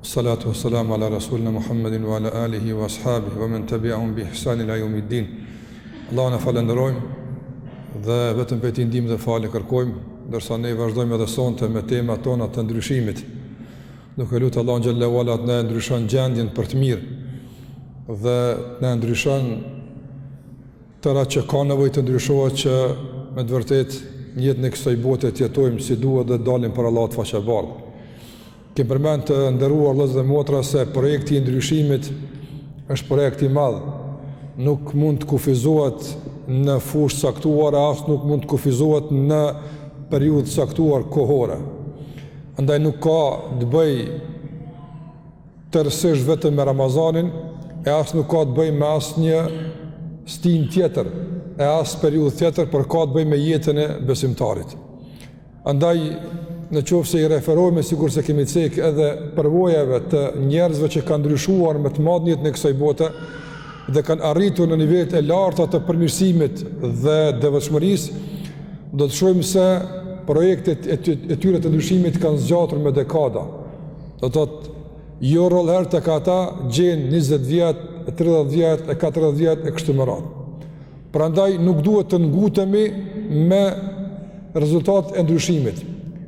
Assalatu was salamu ala rasulina Muhammedin wa ala alihi wa ashabihi wa men tabi'ahum bi ihsan ila yawmiddin. Allahun e falënderojmë dhe vetëm prej tij ndihmë dhe falje kërkojmë, ndërsa ne vazhdojmë edhe sonte me temat tona të ndryshimit. Duke lutur Allahun xhelle ue ala të na ndryshon gjendjen për të mirë dhe të na ndryshon tërë atë që ka nevojë të ndryshohet që me të vërtet jetën e kësoj bote ta jetojmë si duhet dhe të dalim para Allahut faqebardhë. Kemi përmend të nderuar vëllezër dhe motra se projekti i ndryshimit është projekt i madh. Nuk mund të kufizohet në fushë të caktuar, e as nuk mund të kufizohet në periudhë të caktuar kohore. Andaj nuk ka të bëj tërësisht vetëm me Ramazanin e as nuk ka të bëj me asnjë stinë tjetër e as periudhë tjetër, por ka të bëj me jetën e besimtarit. Andaj, në qofë se i referojme, si kur se kemi cekë edhe përvojave të njerëzve që kanë ndryshuar me të madhe në jetën e kësaj bote, dhe kanë arritu në nivelet e larta të përmirësimit dhe devotshmërisë, do të shohim se projektet e tyre të ndryshimit kanë zgjatur me dekada. Do të thotë jo rrallëherë tek ata gjen 20 vjet, 30 vjet, 40 vjet e kështu me radhë. Prandaj nuk duhet të ngutemi me rezultatet e ndryshimit.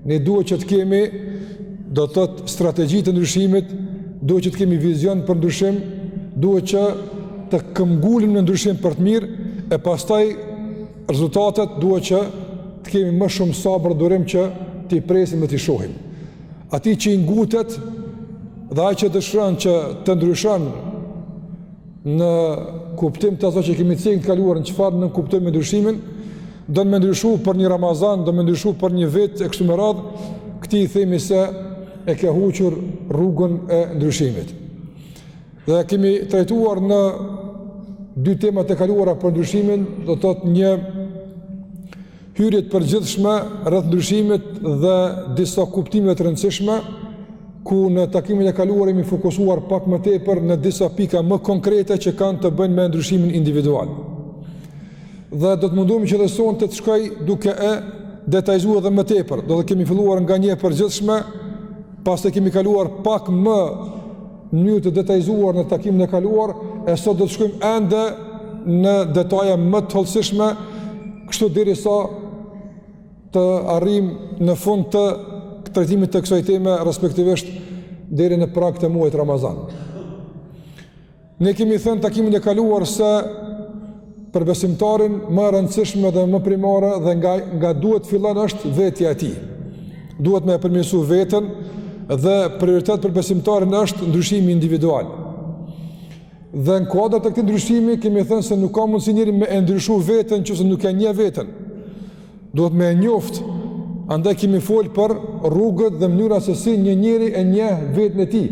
Ne duhet që të kemi do të thotë strategji të ndryshimit, duhet që të kemi vizion për ndryshim, duhet që të këmbëngulim në ndryshim për të mirë e pastaj rezultatet duhet që të kemi më shumë sabër dhe durim që t'i presim dhe t'i shohim. Atij që i ngutet dhe ai që dëshiron që të ndryshon Në kuptim të asaj që kemi cekë të kaluarën çfarë nënkuptojmë me ndryshimin, don me ndryshu për një Ramazan, don me ndryshu për një vit e kështu me radhë, këtij i themi se e ke huqur rrugën e ndryshimit. Dhe kemi trajtuar në dy temat e kaluara për ndryshimin, do të thotë një Hyrje të përgjithshme rreth ndryshimit dhe disa kuptimeve të rëndësishme, ku në takimin e kaluar jemi fokusuar pak më tepër në disa pika më konkrete që kanë të bëjnë me ndryshimin individual. Dhe do të mundohemi që edhe sonte të shkojmë duke e detajzuar edhe më tepër. Do të thotë kemi filluar nga një e përgjithshme, pastaj kemi kaluar pak në mënyrë të detajzuar në takimin e kaluar, e sot do të shkojmë ende në detaja më të hollësishme, Kështu derisa të arrim në fund të trajtimit të kësaj teme respektivisht deri në prag të muajit Ramazan. Ne kemi thënë takimin e kaluar se për besimtarin më e rëndësishme dhe më primare dhe nga nga duhet fillon është vetja e tij. Duhet me e përmirësu veten dhe prioritet për besimtarin është ndryshimi individual. Dhe në kuadër të këtij ndryshimi kemi thënë se nuk ka mundësi njeri me e ndryshu veten nëse nuk e njeh veten. Duhet me e njoft. Andaj kemi fol për rrugët dhe mënyrat se si një njeri e njeh veten e tij.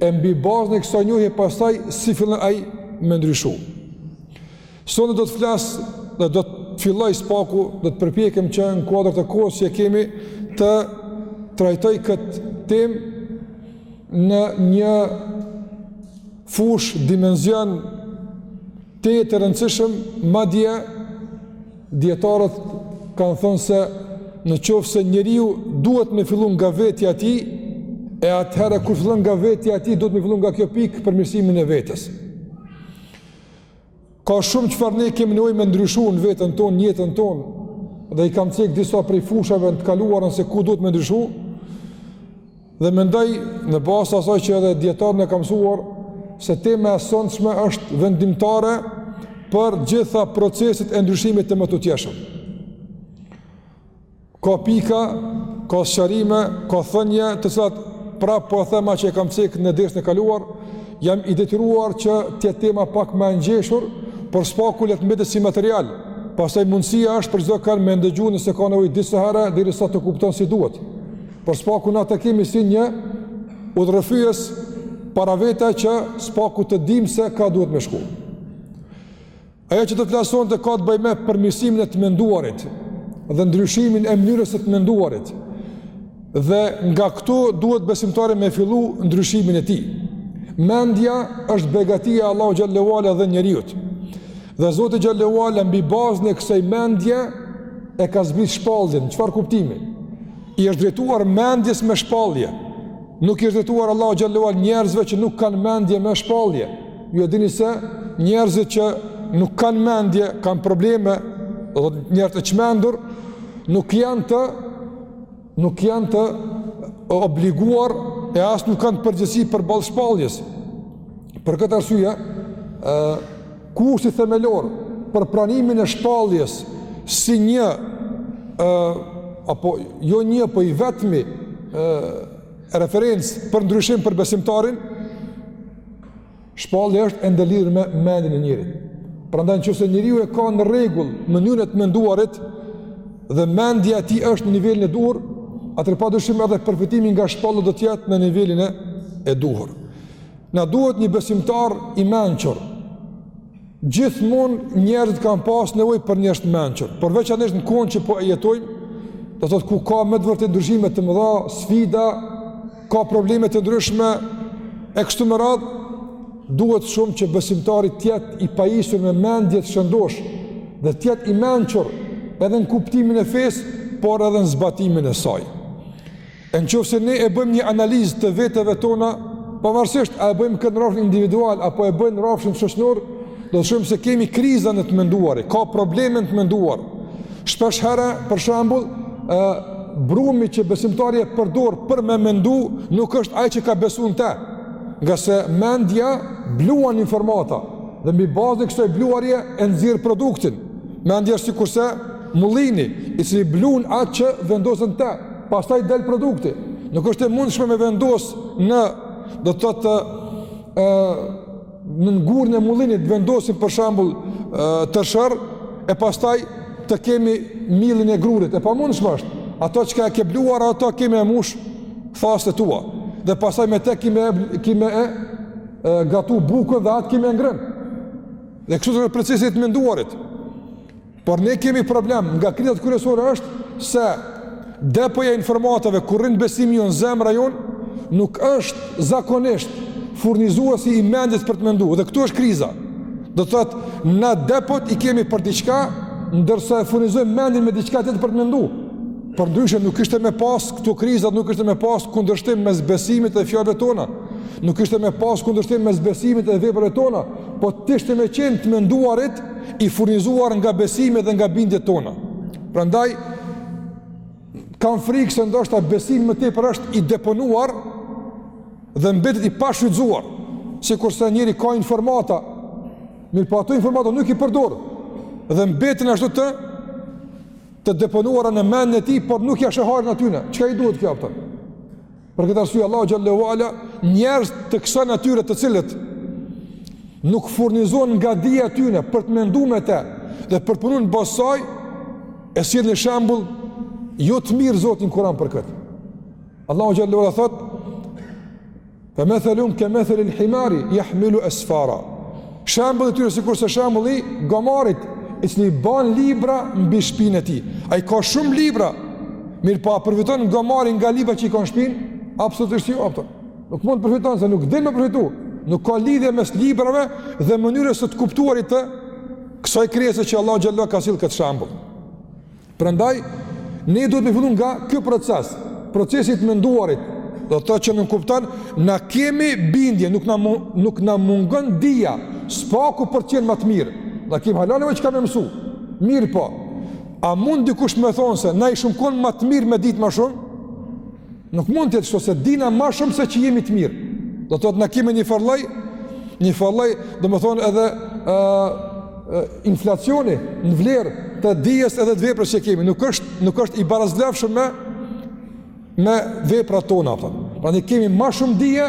E mbi bazën e kësaj njohje pastaj si fillon ai me ndryshu. Sonte do të flas dhe do të filloj së paku, do të përpjekem që në kuadër të kohës që kemi të trajtoj këtë temë në një fushë, dimension tejet të rëndësishëm, madje dijetarët kanë thënë se në qoftë se njeriu duhet me fillu nga vetja e tij, e atëherë kur fillon nga vetja e tij, duhet me fillu nga kjo pikë përmirësimin e vetes. Ka shumë çfarë ne kemi nevojë me ndryshu në veten tonë, në jetën tonë, dhe i kam cek disa prej fushave në të kaluarën se ku duhet me ndryshu, dhe mendoj në bazë asaj që edhe dijetarët e kanë sqaruar, se tema e sontshme është vendimtare për gjitha proceset e ndryshimit të mëtutjeshëm. Ka pika, ka sqarime, ka thënie të cilat prapë po e them atë që e kam cek në dersin e kaluar, jam i detyruar që të jetë tema pak më e ngjeshur, por së paku le të mbetet si material. Pastaj mundësia është për çdokënd me ndëgju nëse ka nevojë disa herë derisa të kupton si duhet. Por së paku ne ta kemi si një udhërrëfyes para vete që së paku të dimë se kah duhet me shku. Ajo që do të flas sonte ka të bëjë me përmirësimin e të menduarit dhe ndryshimin e mënyrës së të menduarit. Dhe nga këtu duhet besimtari me fillu ndryshimin e tij. Mendja është begatia që Allahu xhel-le ue ala i dha njeriut. Dhe Zoti xhel-le ue ala mbi bazën e kësaj mendje e ka zbrit shpalljen, çfarë kuptimi? I është drejtuar mendjes me shpallje. Nuk i është drejtuar Allahu xhel-le ue ala njerëzve që nuk kanë mendje me shpallje. Ju e dini se njerëzit që nuk kanë mendje, kanë probleme, dhe njerëzit e çmendur, nuk janë të nuk janë të obliguar e as nuk kanë përgjegjësi përballë shpalljes. Për këtë arsye, ë kushti themelor për pranimin e shpalljes si një ë apo jo një, po i vetmi ë referencë për ndryshim për besimtarin Shpallja është e ndëlidhur me mendjen e njeriut. Prandaj në qoftë se njeriu e ka në rregull mënyrën e të menduarit dhe mendja e tij është në nivelin e duhur, atëherë padyshim edhe përfitimi nga shpallja do të jetë në nivelin e duhur. Na duhet një besimtar i mençur, Gjithmonë njerëzit kanë pas nevojë për njerëz të mençur, por veçanërisht në kohën që po e jetojmë, do thotë ku ka me të vërtetë ndryshime të mëdha, sfida, ka probleme të ndryshme e kështu me radhë, duhet shumë që besimtari të jetë i pajisur me mendje të shëndoshë dhe të jetë i mençur edhe në kuptimin e fesë, por edhe në zbatimin e saj. E në qoftë se ne e bëjmë një analizë të veteve tona, pavarësisht a e bëjmë këtë në rrafshin individual, apo e bëjmë në rrafshin shoqnor, do të shohim se kemi kriza në të menduari, ka probleme në të menduar. Shpeshherë, për shembull, e, brumi që besimtari e përdor për me mendu, nuk është ai që ka besu në te, ngase mendja bluan informata, dhe mbi bazën e kësaj bluarje e nxjerr produktin. Mendja është sikurse, Mullini, i cili bluan atë që vendoset te, pastaj del produkti. Nuk është e mundshme me vendos në, do të thotë, ë në gurin e mullinit vendosim për shembull tërshër e pastaj të kemi miellin e grurit. E pamundshme është. Ato çka ke bluar ato ke me i mush thasët tua. Dhe pastaj me te ke me e, ke me e gatu bukën dhe atë ke me e ngrën. Dhe kështu është procesi i të menduarit. Por ne kemi problem, nga krizat kryesore është se depoja e informatave ku rrin besimi jonë, zemra jonë, nuk është zakonisht furnizuesi i mendjes për të menduar dhe këtu është kriza. Do të thotë, na depot i kemi për diçka, ndërsa e furnizojmë mendjen me diçka tjetër për të menduar. Përndryshe nuk kishte me pas këto kriza, nuk kishte me pas kundërshtim mes besimit dhe fjalëve tona. Nuk kishte me pas kundërshtim mes besimit dhe veprave tona, po të ishte me qenë të menduarit i furnizuar nga besimi dhe nga bindjet tona. Prandaj kam frikë se ndoshta besimi më tepër është i deponuar dhe mbetet i pashfrytëzuar, sikurse njeri ka informata, mirëpo ato informata nuk i përdor dhe mbeten ashtu të deponuara në mendjen e tij, por nuk ia sheh hajrin atyne. Çka i duhet kjo atëherë? Për këtë arsye Allahu xhallahu ala njerëz të kësaj natyre të cilët nuk furnizohen nga dija e tyre për të menduar me të dhe për të punuar në bazë të saj e sjell një shembull jo të mirë Zoti në Kur'an për këtë. Allahu xhallahu ala thotë: "Fa mathalum ka mathal al-himari yahmilu asfara." Shembulli i tyre sikurse shembulli i gomarit, i cili ban libra mbi shpinën e tij. Ai ka shumë libra, mirëpo a përfiton gomari nga libra që i ka në shpinë? Absolutisht jo, apo. Nuk mund të përfiton se nuk din me përfitu. Nuk ka lidhje mes librave dhe mënyrës së të kuptuarit të kësaj krijese që Allahu xh.sh. ka sill këtë shembull. Prandaj ne duhet me fillu nga ky proces, procesi i të menduarit, do të thotë që nënkupton na kemi bindje, nuk na nuk na mungon dija, së paku për të qenë ma të mirë. Na kemi hala çka me mësu. Mirëpo. A mund dikush me thon se na ishum kon ma të mirë me ditë ma shumë? Nuk mund të jetë kështu se dina ma shumë seç jemi të mirë. Do të thotë na kemi një farlloj, një farlloj, domethënë edhe ë uh, inflacioni në vlerë të dijes edhe të veprës që kemi. Nuk është nuk është i barazvlefshëm me me veprat tona apo. Prandaj kemi ma shumë dije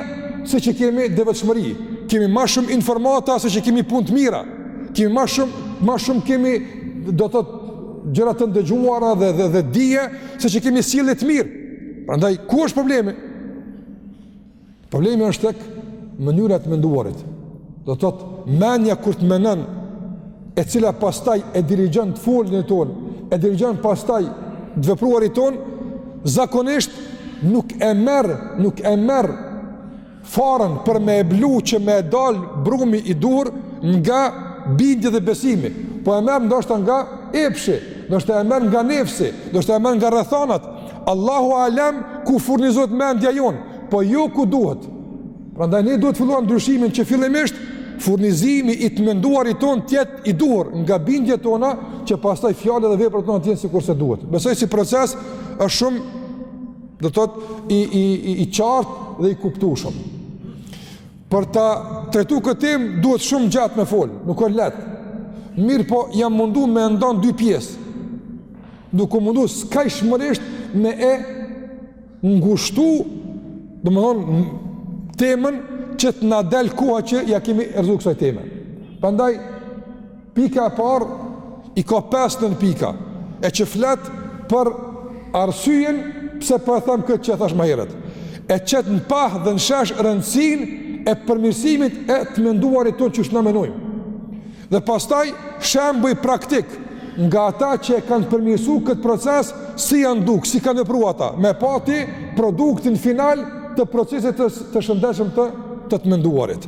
seç kemi devotshmëri. Kemi ma shumë informata seç kemi punë të mira. Kemi më shumë më shumë kemi do të thotë gjëra të dëgjuara dhe dhe dhe dije seç kemi sjellje të mirë. Prandaj ku është problemi? Problemi është tek mënyra e të menduarit. Do të thotë mendja kur të mendon e cila pastaj e dirigjon të folunit tonë, e dirigjon pastaj të vepruarit tonë, zakonisht nuk e merr, nuk e merr farën për me e blu që me e dal brumi i duhur nga bindje dhe besimi, po e merr ndoshta nga epshi, ndoshta e merr nga nefsi, ndoshta e merr nga rrethanat, Allahu Alem ku furnizohet mendja jonë, po jo ku duhet. Prandaj ne duhet filluar ndryshimin që fillimisht furnizimi i të menduarit tonë të jetë i duhur nga bindjet tona që pastaj fjalët dhe veprat tona të jenë sikurse duhet. Besoj si proces është shumë Do të thotë i i i i qartë dhe i kuptueshëm. Për ta trajtu këtë temë duhet shumë gjatë me fol, nuk është lehtë. Mirëpo jam mundu me nda n'dy pjesë. Duke u mundu skajshmërisht me e ngushtu, domethënë, temën që të na del koha që ia kemi rezervu kësaj teme. Prandaj, Pika e parë i ka pesë nënpika, e që flet për arsyen pse po e them këtë që thash ma herët. E qet në pah dhe në shesh rëndësinë e përmirësimit e të menduarit tonë qysh na menojmë. Dhe pastaj shembuj praktik nga ata që e kanë përmirësu këtë proces, si janë duk, si kanë vepru ata, me pati produktin final të procesit të, të shëndetshëm të të të menduarit.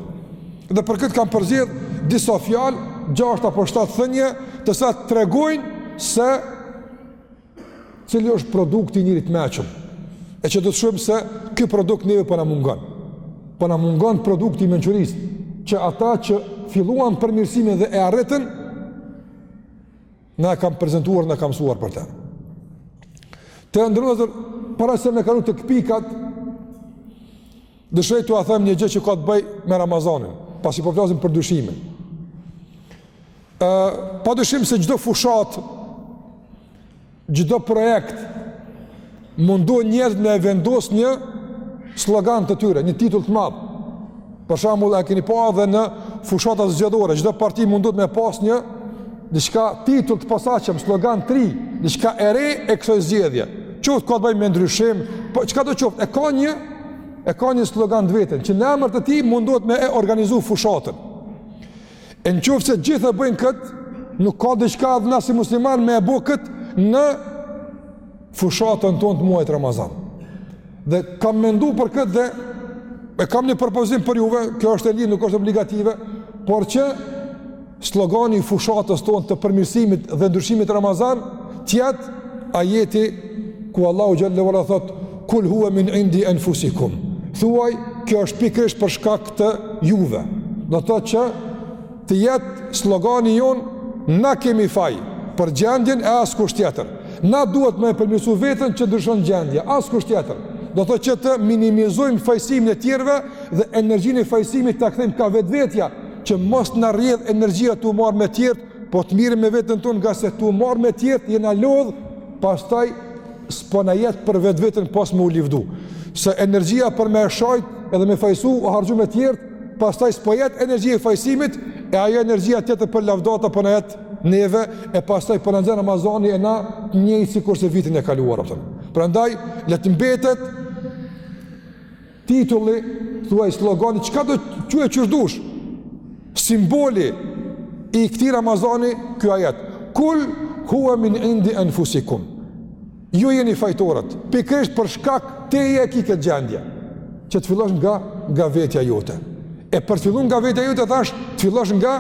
Dhe për këtë kam përzgjedh disa fjalë, gjashtë apo shtatë thënie, të cilat tregojnë se cili është produkti i njeriut të mençëm. E që do të shohim se ky produkt neve po na mungon. Po na mungon produkti i mençurisë, që ata që filluan përmirësimin dhe e arritën Na e kanë prezentuar, na e kanë mësuar për te. Të nderuar vëllezër, para se me kalu te këto pikat, dëshiroj t'jua them një gjë që ka të bëjë me Ramazanin, pasi po flasim për ndryshimin. Pa dyshim se çdo fushatë, çdo projekt, Mundohen njerëzit me e vendos një slogan të tyre, një titull të madh. Për shembull, a keni pa edhe në fushatat zgjedhore, çdo parti mundohet me pas një diçka titull të posaçëm, slogan të ri, diçka e re e kësaj zgjedhje. Qoftë ka të bëjë me ndryshim, po çkado qoftë, e ka një e ka një slogan të vetën që në emër të tij mundohet me e organizu fushatën. E në qoftë se gjithë e bëjnë këtë, nuk ka diçka edhe na si musliman me e bo këtë në fushatën tonë të muajit Ramazan. Dhe kam mendu për këtë dhe e kam një propozim për juve, kjo është e lirë, nuk është obligative, por që slogani i fushatës tonë të përmirësimit dhe ndryshimit Ramazan, të jetë ajeti ku Allahu xhelle ue ala thotë, Kul huwa min indi anfusikum. Thuaj, kjo është pikërisht për shkak të juve. Do të thotë që të jetë slogani jonë na kemi faj për gjendjen e askush tjetër. Na duhet me e përmirësu veten që ndryshon gjendja, askush tjetër. Do të thotë që të minimizojmë fajësimin e tjerëve dhe energjinë e fajësimit ta kthejmë ka vetvetja që mos na rrjedh energjia tu marrë me tjerët Po të merremi me vetën tonë ngase tu marë me tjerët, jena lodhë, pastaj s'po na jet për vetveten pos me u livdu. Se energjia për me shajtë edhe me fajsu, u harxhu me tjerët, pastaj s'po jet energjia e fajsimit, e ajo energjia tjetër për lavdata po na jet neve, e pastaj po na nxen Ramazani e na njëjtë sikurse vitin e kaluar. Prandaj, le të mbetet, Titulli, thuaj slogani, çkado, quje qysh t'dush. Simboli i këtij Ramazani ky ajet. Kul huwa min indi anfusikum. Ju jeni fajtorët, pikërisht për shkak teje e ki këtë gjendje, që të fillosh nga, nga vetja jote. E për të fillu nga vetja jote thashë, të fillosh nga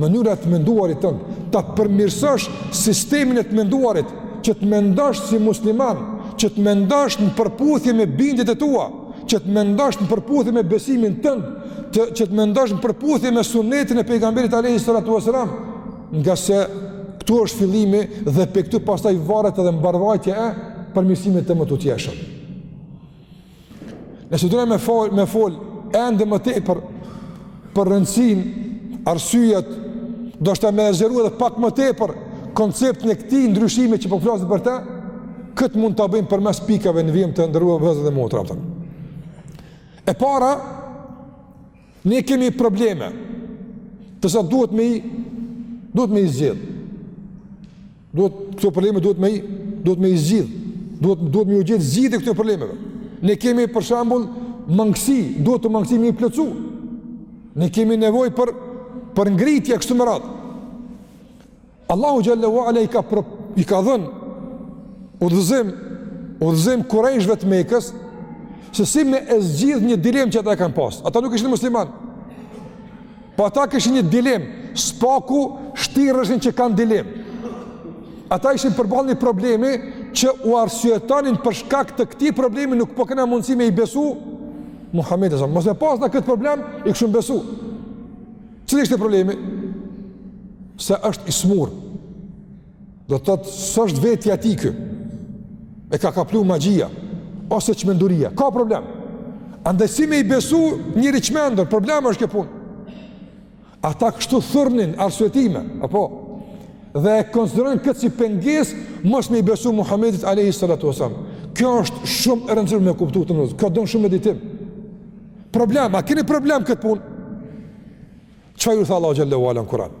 mënyra e të menduarit tënd, ta përmirësosh sistemin e të menduarit, që të mendosh si musliman, që të mendosh në përputhje me bindjet e tua, që të mendosh në përputhje me besimin tënd, që të mendosh në përputhje me sunetin e pejgamberit alayhi salatu wasalam, ngase këtu është fillimi dhe pe këtu pastaj varet edhe mbarëvajtja e përmirësimit të mëtutjeshëm. Nëse dojmë me fol, me fol, ende më tepër për rëndësinë, arsyet, ndoshta me e zgjeru edhe pak më tepër konceptin e këtij ndryshimi që po flasit për te, këtë mund ta bëjmë përmes pikave në vijim të nderuar vëllezër dhe motra. Pëtëm. E para, ne kemi probleme, të cilat duhet me i, duhet me i zgjidhë. Duhet këto probleme duhet me duhet me i zgjidh. Duhet duhet me u gjet zgjidhje këtyre problemeve. Ne kemi për shembull mangësi, duhet këto mangësi me i plotsu. Ne kemi nevojë për për ngritje kështu me radhë. Allahu xhel-le ue ala i ka për, i ka dhën udhëzim udhëzim kurejshëve të Mekës se si me e zgjidh një dilemë që ata e kanë pas. Ata nuk ishin muslimanë. Po ata kishin një dilemë, së paku shtireshin që kanë dilemë. Ata ishin përballë një problemi që u arsyetonin për shkak të këtij problemi nuk po kena mundësi me i besu Muhammedit a.s. Mos me pas na këtë problem, i këshën besu. Cili ishte problemi? Se është i smurë. Do të thotë, s'është vetja e tij ky, e ka kaplu magjia, ose çmenduria, ka problem. Andaj si me i besu njeri i çmendur, problem është kjo punë. Ata kështu thurnin arsyetime, apo, dhe e konsiderojnë këtë si pengesë, mos me i besu Muhammedit alejhi salatu ue selam. Kjo është shumë e rëndësishme me kuptu të nëzë, kjo don shumë meditim. Problem, a keni problem këtë punë? Ça ju tha Allah xhel-le ue ala në Kur'an?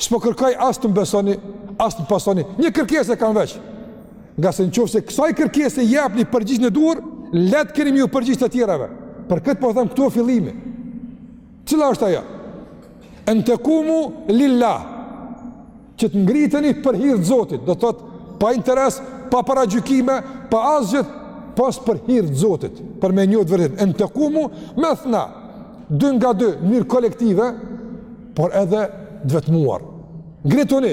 S'po kërkoj as të m'besoni, as të m'pasoni. Një kërkesë e kam veç. Ngase në qoftë se kësaj kërkese i jepni përgjigjen e duhur, lehtë e keni me ju përgjigj të tjerave. Për këtë po them këtu është fillimi. Cila është ajo? En tekumu lil-lah. Që të ngriteni për hir të Zotit, do thotë pa interes, pa paragjykime, pa asgjë, pos për hir të Zotit, për me njohë të vërtetën. En tekumu methna. Dy nga dy, në mënyrë kolektive, por edhe të vetmuar. Ngrituni,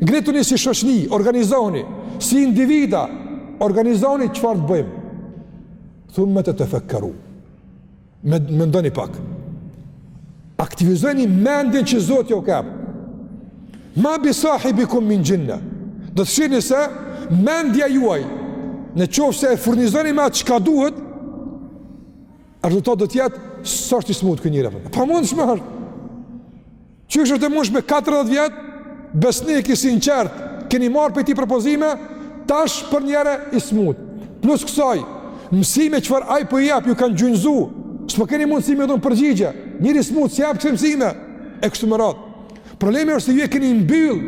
ngrituni si shoqni, organizohuni, si individa, organizohuni qëfar të bëjmë?. Thumme tetefekkeru, me, mendoni pak. Aktivizojni mendjen që Zoti jua ka. Ma bi sahibikum min xhinna. Do të shihni se mendja juaj, në qoftë se e furnizoni me atë çka duhet, Rezultati do të jetë s'është i smut ky njeri. E pamundshme. Qysh është e mundshme 40 vjet, besnik, i sinqertë, keni marr prej tij propozime, tash përnjëherë i smut. Plus kësaj, mësime çfarë ai po i jap ju kanë gjunjëzu. S'po keni mundësi me i dhon përgjigje. Njeri i smut s'i jap kësi mësime e kështu me radhë. Problemi është se ju e keni mbyll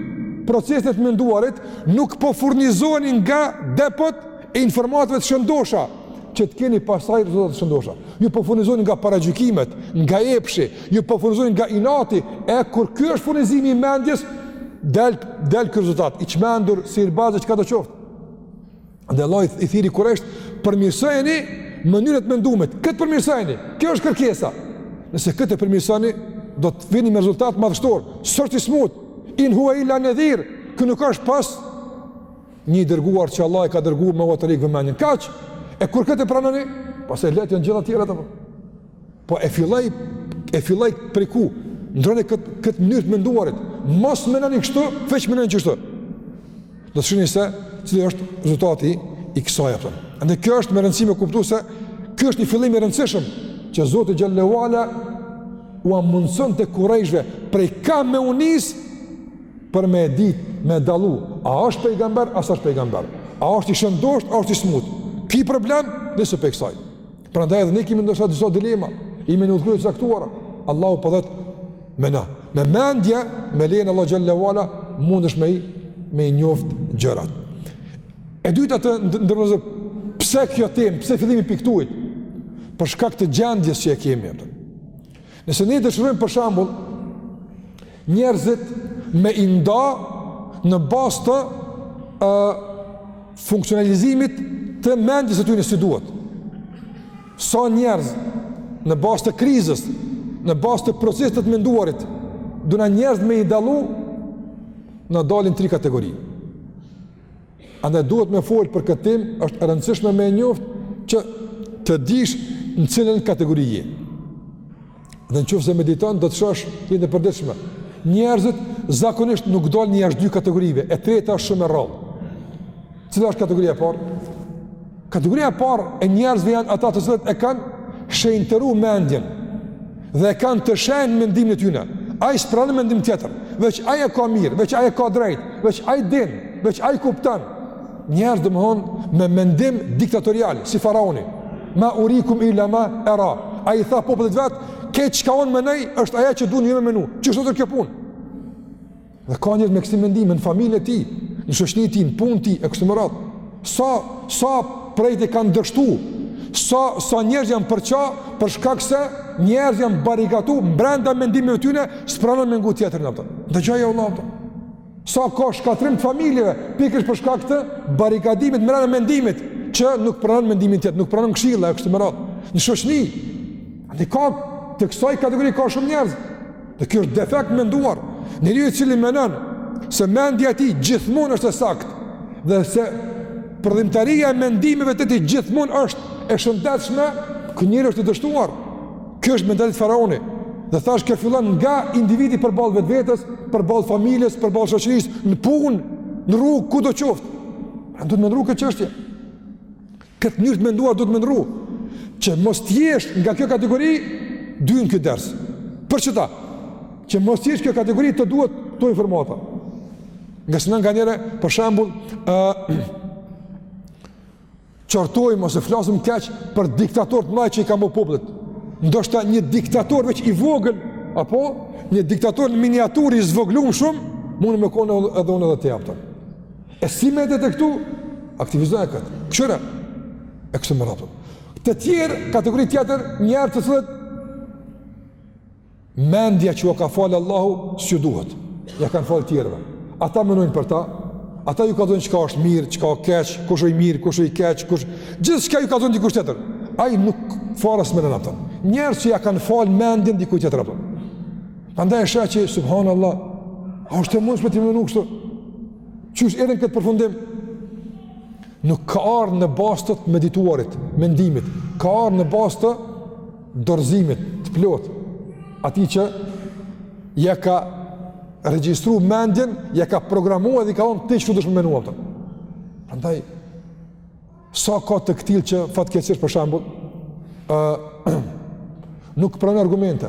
procesin e të menduarit, nuk po furnizoheni nga depot e informatave të shëndosha që të keni pastaj rezultate të shëndosha. Ju po furnizoheni nga paragjykimet, nga epshi, ju po furnizoheni nga inati, e kur ky është furnizimi i mendjes, del, del ky rezultat, i çmendur, sihirbaz, çka do qoftë. Dhe Allahu i thirri kurejshët, përmirësojeni mënyrën e mendimit, këtë përmirësojeni, kjo është kërkesa. Nëse këtë përmirësojeni, do të vini në rezultat madhështor, se s'është i smut, in hua illa nedhir, ky nuk është pos një dërguar që Allahu e ka dërguar me ua tërhek vëmendjen. Kaq, e kur këtë e pranoni, pastaj lehtë janë gjitha tjera apo. Po e filloi, e filloi prej ku? Ndroni kët kët mënyrë të të menduarit. Mos mendoni kështu, veç mendoni kështu. Do të shihni se cili është rezultati i kësaj apo. Andaj kjo është me rëndësi me kuptu se ky është një fillim i rëndësishëm që Zoti xhel-le ve ala ua mundëson kurejshve prej ka me ia nis për me e dit, me e dallu, a është pejgamber, a s'është pejgamber, a është i shëndoshë, a është i smut. Ki problem, nise prej kësaj. Prandaj edhe ne kemi ndoshta disa dilema, jemi në udhëkryqe të caktuara. Allahu po thotë mendo. Me mendje, me lejen e Allahut xhel-le ve ala, mundesh me i, me i njoftë gjërat. E dyta të nderuar, pse kjo temë, pse fillimi pi ktuhit? Për shkak të gjendjes që e kemi. Nëse ne dëshirojmë për shembull, njerëzit me i nda në bazë të ë funksionalizimit të mendjes së tyre si duhet. Sa njerëz në bazë të krizës, në bazë të procesit të menduarit, duam njerëzit me i dallu, na dalin tri kategori. Andaj duhet me folë për këtë temë, është e rëndësishme me e njoftë që të dish në cilën kategori je. Dhe në qoftë se mediton, do të shosh në jetën e përditshme. Njerëzit zakonisht nuk dalin jashtë dy kategorive, e treta është shumë e rrallë. Cila është kategoria e parë? Kategoria e parë e njerëzve janë ata të cilët e kanë shenjtëruar mendjen dhe e kanë të shenjtë mendimin e tyre. Ai s'pranon mendim tjetër, veç ai e ka mirë, veç ai e ka drejt, veç ai din, veç ai kupton. Njerëz domthon me mendim diktatorial, si faraoni. Ma urikum illa ma era. Ai i tha popullit vet, "Këtë çka unë mendoj është ajo që duhet ju më menu." Qeshtu është kjo punë? Dhe ka njerëz me kësi mendime në familjen e tij, në shoqërinë e tij, në punën e tij e kështu me radhë. Sa sa projekte kanë dështu, sa sa njerëz janë përça për shkak se njerëz janë barrikadu brenda mendimeve të tyre, s'pranon me ngu tjetrin apo. Dëgjoje Allahun. Sa ka shkatrim të familjeve, pikërisht për shkak të barrikadimit brenda mendimit që nuk pranon mendimin tjetër, nuk pranon këshilla e kështu me radhë. Në shoqëri, edhe ka të kësaj kategori ka shumë njerëz Dhe kjo është defekt menduar. Njeriu i cili mendon se mendja e tij gjithmonë është e saktë dhe se prodhimtaria e mendimeve të tij gjithmonë është e shëndetshme, ky njeri është i dështuar. Kjo është mentaliteti i faraonit. Dhe thashë kjo fillon nga individi përballë vetvetes, përballë familjes, përballë shoqërisë, në punë, në rrugë, kudo qoftë. Pra duhet me ndrru këtë çështje. Këtë mënyrë të menduar duhet me ndrru, që mos t'jesh nga kjo kategori, t'vyn ky ders. Për qeta. Që mos t'jesh kjo kategori të duhet këto informata. Ngase ne nganjëherë, për shembull, uh, qortojmë ose flasim keq për diktatorët e mdhaj që i kanë bo popullit. Ndoshta një diktator veç i vogël, apo një diktator në miniaturë i zvoglum shumë, mund me kon edhe unë edhe ti, a kupton. E si me detektu, aktivizoje këtë, këqyre, e kështu me radhë. Të tjerë, kategori tjetër, njerëz të cilët, mendja që u ka falë Allahu, s'ju duhet, ja kanë falë tjerëve. Ata menojnë për ta, ata ju kallzojnë çka është mirë, çka o keq, kush o i mirë, kush o i keq, kush... Gjithçka ju kallzojnë dikush tjetër, ai nuk fare s'menon, a kupton. Njerëz që ja kanë falë mendjen dikujt tjetër, a kupton. Prandaj e sheh që, subhanAllah, a është e mundshme ti me menu kështu? Qysh erdh n'këtë përfundim? Nuk ka ardhë në bazë të të medituarit, mendimit, ka ardhë në bazë të dorëzimit të plotë atij që ja ka regjistru mendjen, ja ka programu edhe i ka thonë ti qështu duhesh me menu, a kupton. Prandaj, sa ka të këtillë që fatkeqësisht për shembull, uh, nuk pranon argumente,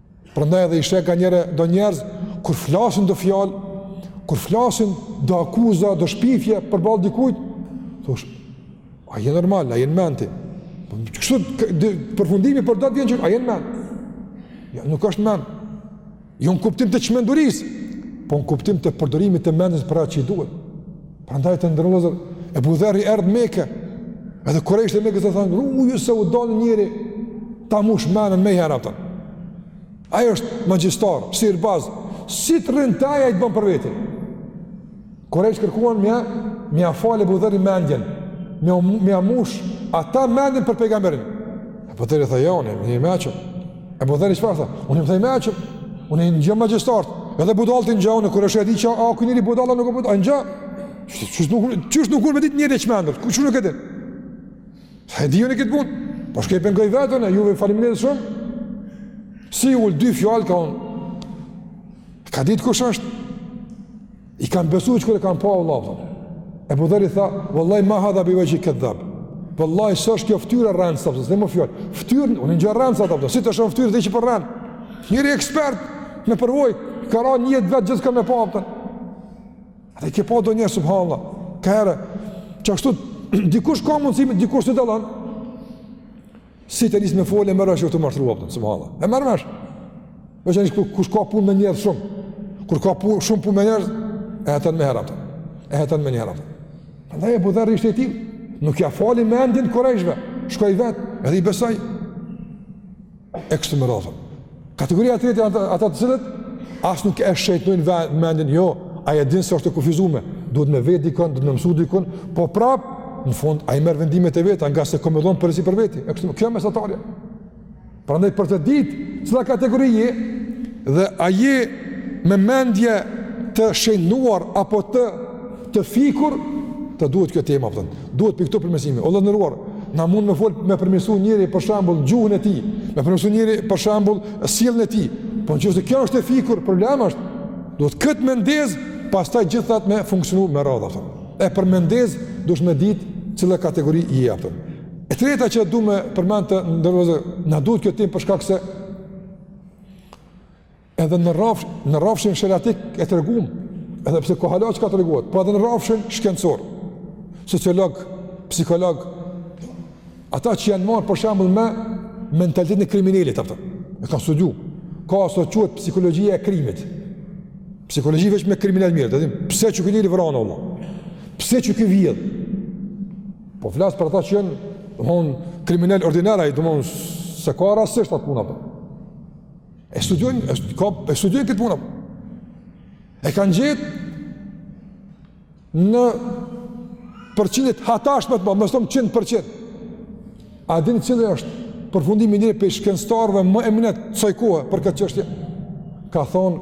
Prandaj edhe i sheh nganjëherë do njerëz kur flasin do fjalë, kur flasin do akuza, do shpifje përballë dikujt, thush, a je normal, a je në mend ti? Po, kështu, përfundimi për ta të vjen që, a je në mend? Ja, jo, nuk është në mend. Jo në kuptim të çmendurisë, po në kuptim të përdorimit të mendjes për atë që i duhet. Prandaj të nderum vllazër, Ebu Dherri erdh n'Mekë, edhe kurejshët e Mekës i thanë, ruju se u dalë një njeri, ta mush menën menjëherë, a kupton. Ai është magjistar, sihirbaz, si të rrin te ai të bon për veti. Kurejshët kërkuan me ja, me ja falë Ebu Dherri mendjen, me ja, me ja mush ata mendjen për pejgamberin. Ebu Dherri tha, jo, unë i meçëm, Ebu Dherri çfarë tha? Unë jam, tha, i meçëm, unë i njoh magjistarët, edhe budallt i njoh, unë kur e shoh e di që, a, ky njeri budallë, nuk ë budallë, e njoh, qysh nuk, qysh nuk kur me ditë njeri i çmendur, kush nuk e di? Tha e di unë këtë punë, po shkoj e ngoj vet, e juve faleminderit shumë, si u ul dy fjalë ka thonë, ka ditë kush është, I kanë besu që kërë kanë pa u lapën. E bu dheri tha, vëllaj ma hadha bi veqi këtë dhabë. Vëllaj, së është kjo ftyra rëndës, të pësës, dhe më fjallë. Ftyrën, unë një gjërë rëndës, të pësës, si të shumë ftyrë dhe që për rëndë. Njëri ekspert me përvoj, ka ra një jetë vetë gjithë ka me pa pëtën. A dhe ke pa do njerë, subhanëla, ka herë, që ashtu, dikush ka mundësime, dikush të dalanë. Si të nis me folë e merr vesh është tu mashtru, kupton, subhanallah. E merr vesh. Veçanërisht kush ka punë me njerëz shumë, kur ka punë, shumë punë me njerëz, e heton menjëherë, kupton. E heton menjëherë, kupton. Andaj Ebu Dherri ishte i tillë. Nuk ja fali mendjen kurejshve. Shkoi vetë, edhe i besoi. E kështu me radhë. Kategoria e tretë janë ata të cilët as nuk e shejtnojnë mendjen, jo, ai e din se është e kufizume, duhet me vet dikon, duhet me mësu dikon, po prap në fund ai merr vendimet e veta, ngase ka me dhon përgjegjsi për veti. E kështu, kjo mesatarja. Prandaj për të ditë cila kategori je dhe a je me mendje të shejtnuar apo të të fikur të duhet kjo temë, kupton. Duhet prej këtu përmirësimi. O të nderuar, na mund me fol me përmirësu njeri për shembull gjuhën e tij, me përmirësu njeri për shembull sjelljen e tij. Po nëse kjo është e fikur, problem është. Duhet kët me ndez, pastaj gjithat me funksionu me radhë, kupton. E për me ndez duhesh me dit cila kategori je, kupton. E treta që du me përmend të nderuar, na duhet kjo temë për shkak se Edhe në rrafsh, në rrafshin sheriatik e treguam, edhe pse ka hala çka tregohet, po edhe në rrafshin shkencor. Sociolog, psikolog, ata që janë marrë për shembull me mentalitetin e kriminalit, kupton. E kanë studiu. Ka aso quhet psikologjia e krimit. Psikologji veç me kriminalë mirret, do të thotë, pse ky njeri vranë valla? Pse ky vjedh? Po flas për ata që janë kriminalë ordinarë, domethënë s'e ka rastësisht atë punë apo. E studiojnë, e, ka, e studiojnë këtë punën. E kanë gjetë në përqindje të hatashme, mos t'thom qind përqind. A dinë cili është përfundimi i njërit prej shkencëtarëve më eminent të asaj kohe për këtë çështje? Ka thonë,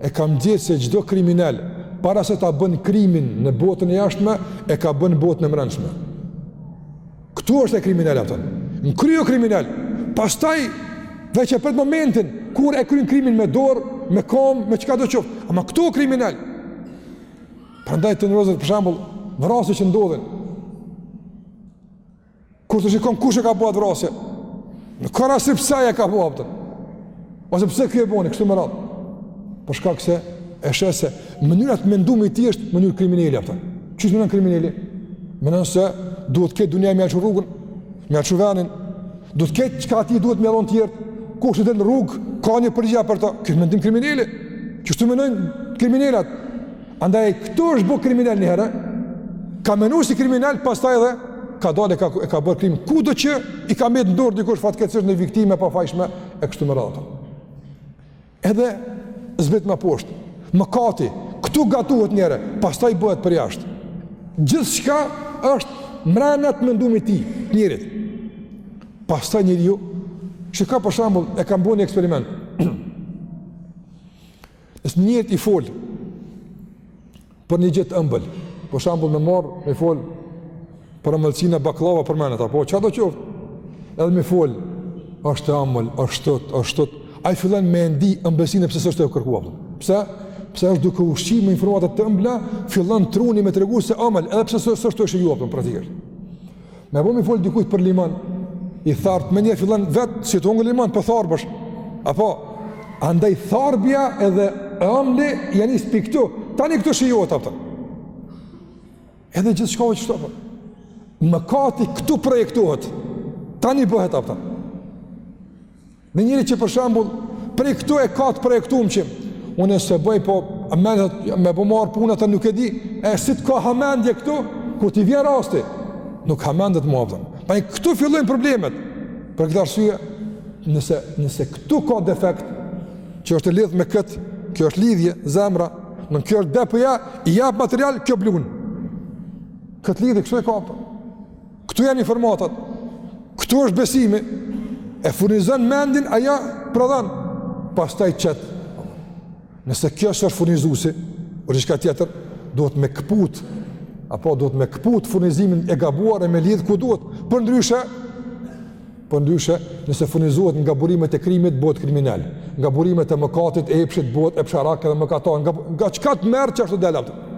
e kam gjetë se çdo kriminel, para se ta bën krimin në botën e jashtme, e ka bë në botën e mrendshme. Këtu është e kriminal, kupton. Në kry o kriminal. Pastaj veç e pret momentin kur e kryen krimin me dorë, me kom, me çkado qoftë. Ama këtu është kriminal. Prandaj të nderuar për shembull vrasje që ndodhin. Kur të shikon kush e ka bo atë vrasje. Në kora si pse e ka bo, kupton. Ose pse kjo e boni, kështu me radhë. Për shkak se e sheh se mënyra e të mendumit tij është mënyrë krimineli, a kupton. Qysh menon krimineli? Menon se duhet krejt dunjaja me ia lshu rrugën, me ia lshu venin, duhet krejt çka atij i duhet me ia dhon tjerët, kush t'i del n'rrugë, ka një përgjigje për ta. Ky është mendim krimineli. Qështu menojnë kriminelat. Andaj, këtu është bo kriminel një herë, ka menu si kriminel, pastaj edhe ka dalë e ka, e ka bërë krim. Kudo që i ka metë n'dorë dikush fatkeqësisht një viktimë e pafajshme, e kështu me radhë. Edhe zbrit më poshtë. Mëkati, këtu gatuhet njëherë, pastaj bëhet përjashta. Gjithçka është mbrenda te mendimi i tij, njerit. Pastaj njeriu, çka për shembull e kam bo një eksperiment. Nëse një njeri t'i fol për një gjë të ëmbël, për shembull me marrë, me fol për ëmbëlsina bakllava përmenet, apo çkado qoftë, edhe me fol, është e ëmbël, është kështu, është kështu, ai fillon me ndi ëmbëlsinë edhe pse s'është tu e kërku, a kupton. Pse? Pse është duke u ushqy me informata të ëmbla, fillon truni me tregu se ëmbël, edhe pse s'është tu e shiju, a kupton, në praktikë. Me bo me i fol dikujt për limon, i thartë, mendja fillon vet si tu hongër limon, po tharbesh. Apo andaj tharbja edhe e ëmbla janë is pikë këtu. Tani këtu shijohet, a kupton. Edhe gjithçka o qështu. Mëkati këtu projektohet. Tani bëhet, a kupton. Një njeri që për shembull prej këtu e ka të projektum që unë s'e bëj, po hamendet me bo marr punën atë nuk e di, e si të ka hamendje këtu kur t'i vjen rasti, nuk hamendet më, a kupton. Prej këtu fillojnë problemet. Për këtë arsye, nëse nëse këtu ka defekt që është lidh me kët, kjo është lidhje zemra, kjo është depoja, i jap material kjo blun. Kët lidhje kështu e ka, a kupton. Këtu janë informatat, këtu është besimi, e furnizon mendjen, ajo prodhon, pastaj qet. Nëse kjo s'është furnizusi, por diçka tjetër, duhet me këput, apo duhet me këput furnizimin e gabuar e me lidhë ku duhet, përndryshe, përndryshe, nëse furnizohet nga burimet e krimit, bëhet kriminel, nga burimet e mëkatit, e epshit, bëhet epsharak edhe mëkatar, nga, nga çka të merr qështu del, a kupton,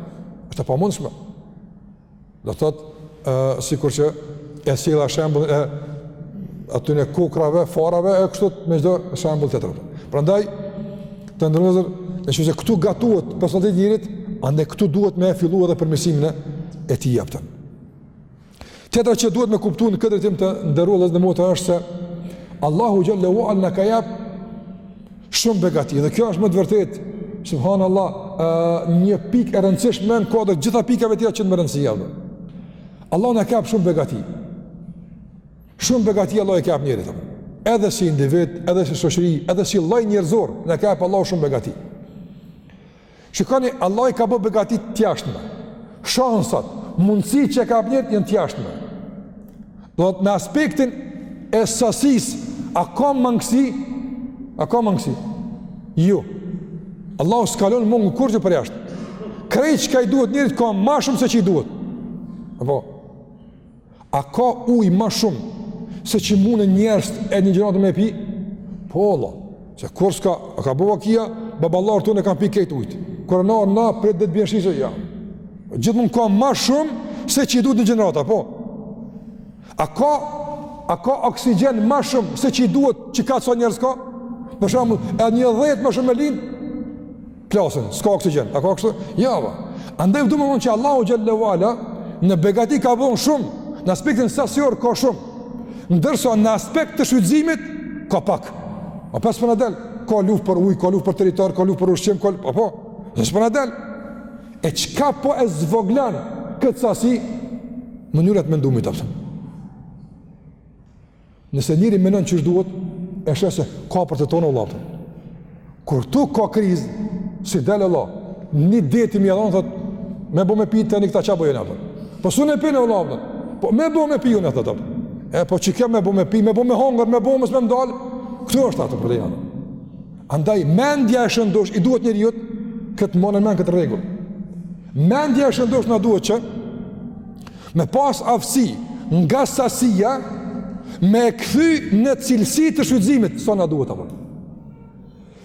është e pamundshme, Do të thotë, ë sikur që e sjella shembullin e atyne kokrrave, farave e kështu me çdo shembull tjetër. Prandaj të nderuar vëllezër, nëse këtu gatuhet personaliteti i njerit, andaj këtu duhet me fillu edhe përmirësimin e tij, a kupton. Tjetër që duhet me kuptu në këtë drejtim të nderuar vëllezër e motra është se Allahu Xhel-le ue Ala na ka jap Shumë begati, dhe kjo është me të vërtet, subhanallah, një pik e rëndësishme në kuadër gjitha pikave tjera që janë me rëndësi javë. Allahu na ka ep shumë begati. Shumë begati Allahu i ka ep njerit. Edhe si individ, edhe si shoqëri, edhe si lloj njerëzor, na ka ep Allahu shumë begati. Shikoni, Allah i ka bë begatit të jashtëme. Shansat, mundësitë që i ka ep njerit janë të jashtëme. Do thotë në aspektin e sasis, a ka mangësi? A ka mangësi? Jo. Allah s'ka lon mongu kurgjo për jashtë. Krejt çka i duhet njerit, ka ma shumë se që i duhet. Apo? A ka ujë ma shumë se që munen njerëzit e një gjenerate me pi? Po vallah, se kur s'ka, a ka bo vakia, baballarët tanë e kanë pi krejt ujtë. Kur e narë na, për e dhe të bjën shqisë, ja. Gjithmonë ka ma shumë se që i duhet një gjenerate, po. A ka, a ka oksigjen ma shumë se që i duhet që ka të sa njerëz ka? Për shembull, edhe një dhjetë ma shumë me lind? Plasin, s'ka oksigjen, a ka kështu? Jo, valla. Andaj po du me thon që Allahu xhel-le ue ala në begati ka bo shumë, në aspektin sasior ka shumë, ndërso në aspekt të shfrytëzimit ka pak. E pse s'po na del, ka luft për uj, ka luft për territor, ka luft për ushqim, ka luft, apo? E s'po na del. E çka po e zvoglan këtë sasi, mënyra e të menduarit, apëtëm. Nëse njeri menon qysh duhet, e sheh se ka për të tonë o vllavt e mi. Kur tu ka krizë, si del valla, një dhetë milion, thot, me bo me pi të një këta qa bojn. Po s'un e pi un o vllavt e mi, po me bo me pi unë e thot, e po çikjo me bo me pi, me bo me hongër, me bo mos me m'dal, këtu është ato për të janë. Andaj, mendja e shëndosh, i duhet njeriut, këtë mone n'men këtë rregull. Mendja e shëndosh na duhet që, Me pas aftësi nga sasia me e kthy në cilësi të shfrytëzimit, sa na duhet apo.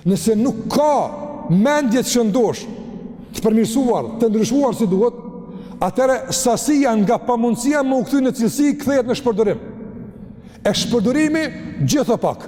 Nëse nuk ka mendje të shëndosh të përmirësuar, të ndryshuar si duhet, atëherë sasia nga pamundësia me u kthy në cilësi, kthehet në shpërdorim. E shpërdorimi gjithmo pak.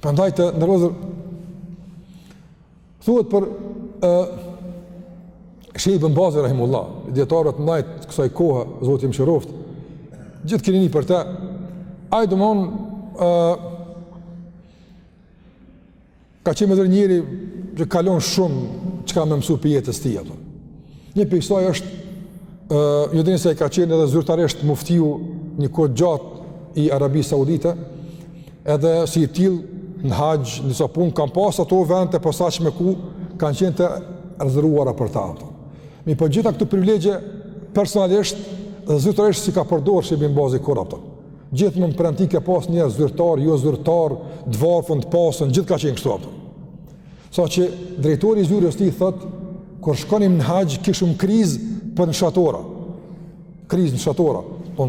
Prandaj të nderuar thuhet për Shejh bin Bazin rahimehullah, dijetar i njajt i kësaj kohe, Zoti e mëshiroft. Gjithë keni ni për të. Ai domethon ka qenë edhe njeri që ka lon shumë çka me mësu prej jetës tij apo. Një prej saj është ë ju dini se ai ka qenë edhe zyrtarisht muftiu një kohë gjatë i Arabisë Saudite, Edhe si i tillë në haxh, në disa punë kanë pas ato vende të posaçme ku kanë qenë të rezervuara për ta. Mirëpo gjitha këto privilegje personalisht dhe zyrtarisht s'i ka përdor sheh Bin Bazi kurrë, apton. Gjithmonë pranë tij ke pas njerëz zyrtar, jo zyrtar, të varfën, të pasun, gjithë ka qenë kështu, apton. Sa që drejtori i zyrës tij thot kur shkonim në haxh kishim kriz për në shatora. Kriz në shatora. Po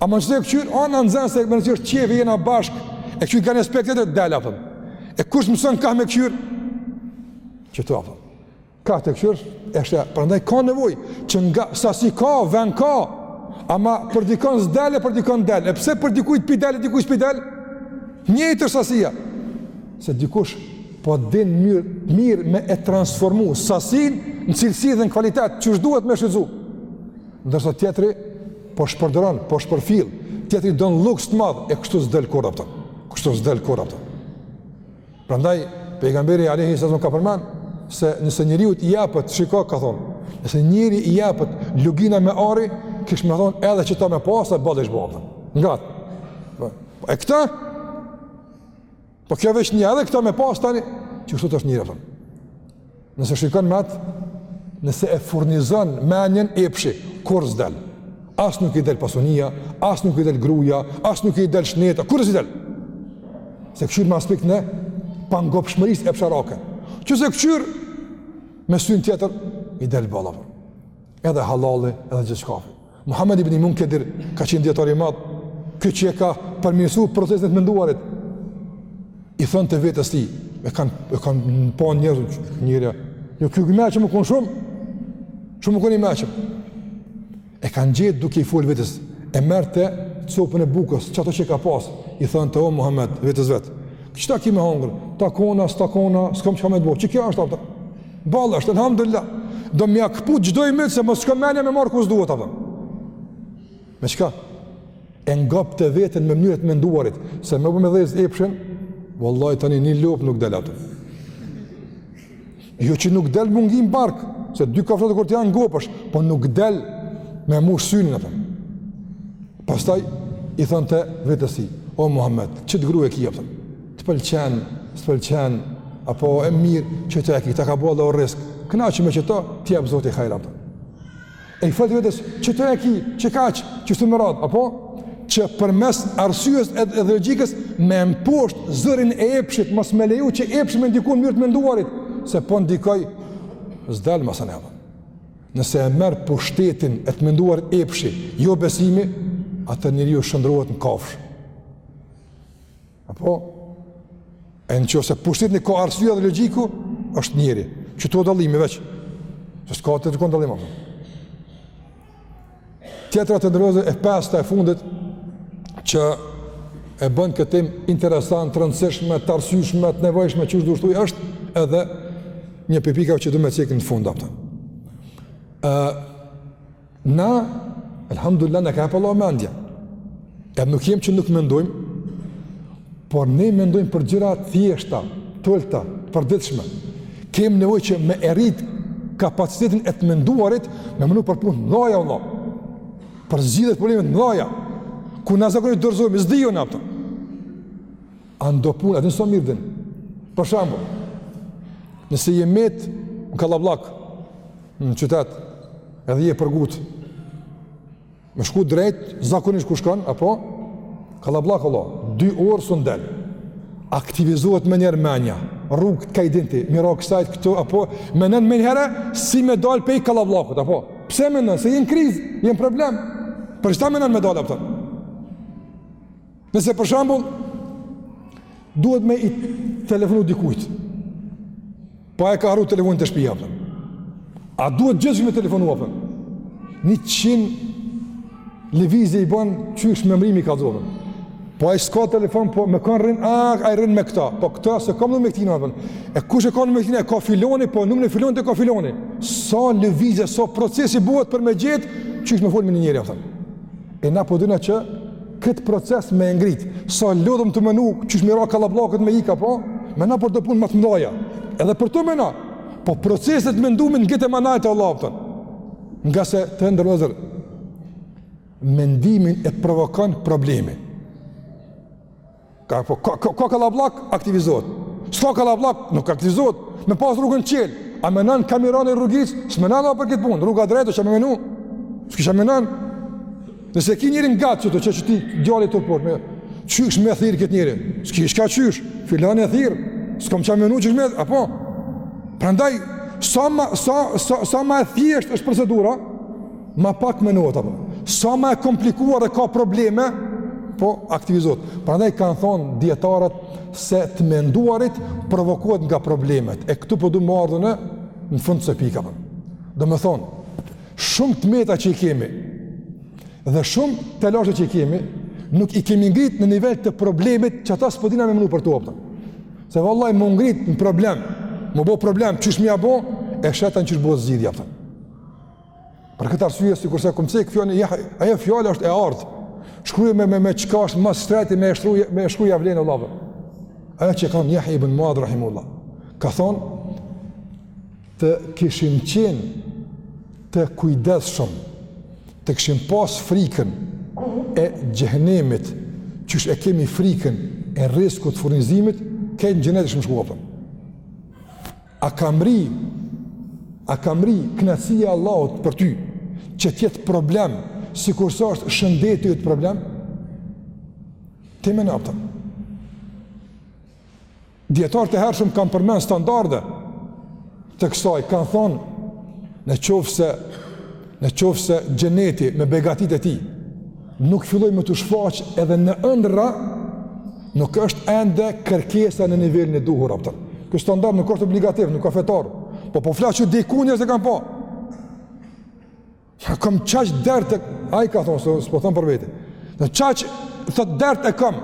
Ama qëtë e këqyr, a na nxen, se me rëndësi është qefi, jena bashkë, e këqyr kah një aspekt e të del, apton. E kush mëson kah me këqyr? Qëtë, apton. Kah të këqyrsh është, prandaj ka nevoj, që nga sasi ka, ven ka, ama për dikon s'del, për dikon del. E pse për dikujt p'i del, dikujt s'p'i del? Njëjtë është sasia. Se dikush po din mirë, mirë me e transformu sasin në cilësi dhe në kvalitet, qysh duhet me shiju. ndërsa tjetri po shpërdoron, po shpërfill, tjetri don luks të madh e kështu s'del kurrë apton. Kështu s'del kurrë, apton. Prandaj pejgamberi alejhi selam ka përmend se nëse njeriut i japet, shiko ka thon, nëse njerit i japet lugina me ari, kish me thon edhe qëta me pas e boll ish bo, apton. Nga. Po, e këtë Po kjo veç një edhe këta me pas tani, që kështu është njeri, apton. Nëse shikon me atë, nëse e furnizon menjen epshi, kurrë s'del. As nuk i del pasunia, as nuk i del gruja, as nuk i del shneta, kurrë s'i del. Se këqyr me aspekt të pangopshmëris epsharake. Që se këqyr me syn tjetër, i del boll, apton. Edhe hallalli, edhe gjithçkafi. Muhammed ibn Munkedir ka qenë dijetar i madh, ky që e ka përmirësu procesin e të menduarit, i thonte vetës tij, e kanë e kanë pa njerëz, njerëz, jo ky me qenë me konë shumë, shumë me konë i meçëm, e kanë gjetë duke i folë vetës, e merrte copën e bukës, qato që ka pasë, i thonte o Muhammed, vetës vetë, qëta ki me hangërë, ta kona, s'ta kona, s'kom çka me të bo, qëkjo është, apton? Boll është, elhamdulillah. Do me ja këpu çdo ymyt se mos shkon menja me marë ku s'duhet, apton. Me çka? E ngopte veten me mënyrë t'menduarit, se me bo me dhezë epshin, vallahi tani një lopë nuk del, apton. Jo që nuk del me ngi bark, se dy kafshata kur t'i hanë ngopesh, po nuk del me mush synin, apton. Pastaj i thonte vetës tij, o Muhammed, qëtë gru e ki, apton, të pëlqen, s'të pëlqen, apo e mirë, qëtë e ki, ta ka bo Allahu rrisk, kënaqu me qëta, t'jep Zoti hajr, apton. E i folte vetës, qëtë e ki, qëkaq, qështu me radhë, apo, që përmes arsyes edhe logjikës, me mposht zërin e epshit, mos me leju që epshi me ndiku n'mënyrë të menduarit, se po ndikoi, s'del ma sen, apton. Nëse e merr pushtetin e të menduar epshi, jo besimi, atë njeriu shndërrohet në kafshë. Apo e në qoftë se pushtetin ka arsyeja dhe logjika, është njeri. Qetu o dallimi veç, që s'ka tjetërkun dallim a. Tjetra të nderuar vllezër e pesta e fundit që e bën këtë temë interesant, të rëndësishme, të arsyshme, të nevojshme që është dushtuj është edhe një pi pikë që du me cekë në fund, a kupton. Uh, na, elhamdulilah, na ka jep Allahu mendje. E nuk jem që nuk mendojmë, por ne mendojmë për gjëra të thjeshta, të ulta, të përditshme. Kem nevojë që me e rrit kapacitetin e të menduarit, me menu për punë të mëdha vallah. Për zgjidhje të problemeve të mëdha. Ku na zakonisht dorëzohem, s'di un, a kupton. A n'do punë, a din sa mirë din. Për shembull, nëse je met në kallabllak, në qytet, edhe je për ngutë, Me shku drejt, zakonisht ku shkon, apo? Kallabllak, vallah, dy orë s'un del. Aktivizohet menjëherë menja. Rrugët kah i din ti, me i ra kësajt këtu, apo? Menon menjëherë, si me dal pej kallabllakut, apo? Pse menon? Se je në krizë, je në problem. Për qata menon me dal, apo? Nëse për shembull duhet me i telefonu dikujt. Po e ka harru telefonin te shtëpia. A duhet gjithë me telefonu apo? Njëqin lëvizje i bën qysh me mrri me i kallzu. Po ai s'ka telefon, po me kan rrin, a ai rrin me këta. Po këta s'e kam me këtin apo? E kush e ka me këtin? E ka filoni, po numrin e filonit e ka filoni. Sa lëvizje, sa procese bëhet për me gjet qysh me fol me një njeri apo? E na po dona që këtë proces me e ngrit, sa lodhem tu menu, qysh me i ra kallabllakut me ik, apo? Me menu për do punë ma të mdhaja, edhe për to me menu, po proceset e mendimit në këtë e manaj të vallah, a kupton. Ngase të nderuar vllezër, mendimin e provokan problemi. Ka po ka ka, ka kallabllak aktivizohet. S'ka kallabllak, nuk aktivizohet. Me pas rrugën çel, a menon kah me i ra rrugës, s'menon për këtë punë, rruga drejt o, ça me menu. S'ki ça menon. Nëse ki njerin ngat që të çesh ti djalin të por me qysh me thirr këtë njeri. S'ki çka qysh, filani e thirr. S'kam ça me menu qysh me, apo. Prandaj sa ma, sa sa sa më e thjesht është procedura, Ma pak menuat apo. Sa ma e komplikuar e ka probleme, po aktivizohet. Prandaj kanë thonë dietarët se të menduarit provokohet nga problemet. E këtu po du me ardh unë në fund të kësaj pike. Domethonë shumë të meta që i kemi dhe shumë telashe që i kemi, nuk i kemi ngrit në nivel të problemit qata s'po dina me menu për to, a kupton. Se vallaj m'u ngrit në problem, m'u bo problem, qysh me ja bo, e sheh tan qysh bohet zgjidhja, a kupton. Për këtë arsye sikurse kom cek, ja, ajo fjala është e artë. Shkruje me me me çka është ma shtrejt me shkru, me shkru ia vlen vallahi. Ajo që e ka thon Jahja ibn Muadh rahimehullah. Ka thon të kishim qen të kujdesshëm, të kishim pas frikën e xhehenemit, që e kemi frikën e rizkut, furnizimit, ke në xhenet kishim shku, a kupton. A ka mrri, a ka mrri knaqësia e Allahut për ty, që të jetë problem, sikurse është shëndeti yt problem? Ti meno, a kupton. Dijetarët e hershëm kanë përmend standarde të kësaj, kanë thonë, në qoftë se Në qoftë se xheneti me begatitë e tij nuk filloi me t'u shfaq edhe në ëndrra, nuk është ende kërkesa në nivelin e duhur, a kupton. Ky standard nuk është obligativ, nuk ka fetar. Po po flas që diku njerëz e kanë pa. Ja kam qaq dert, ai ka thonë, s'po thon për vete. Unë qaq thot dert e kam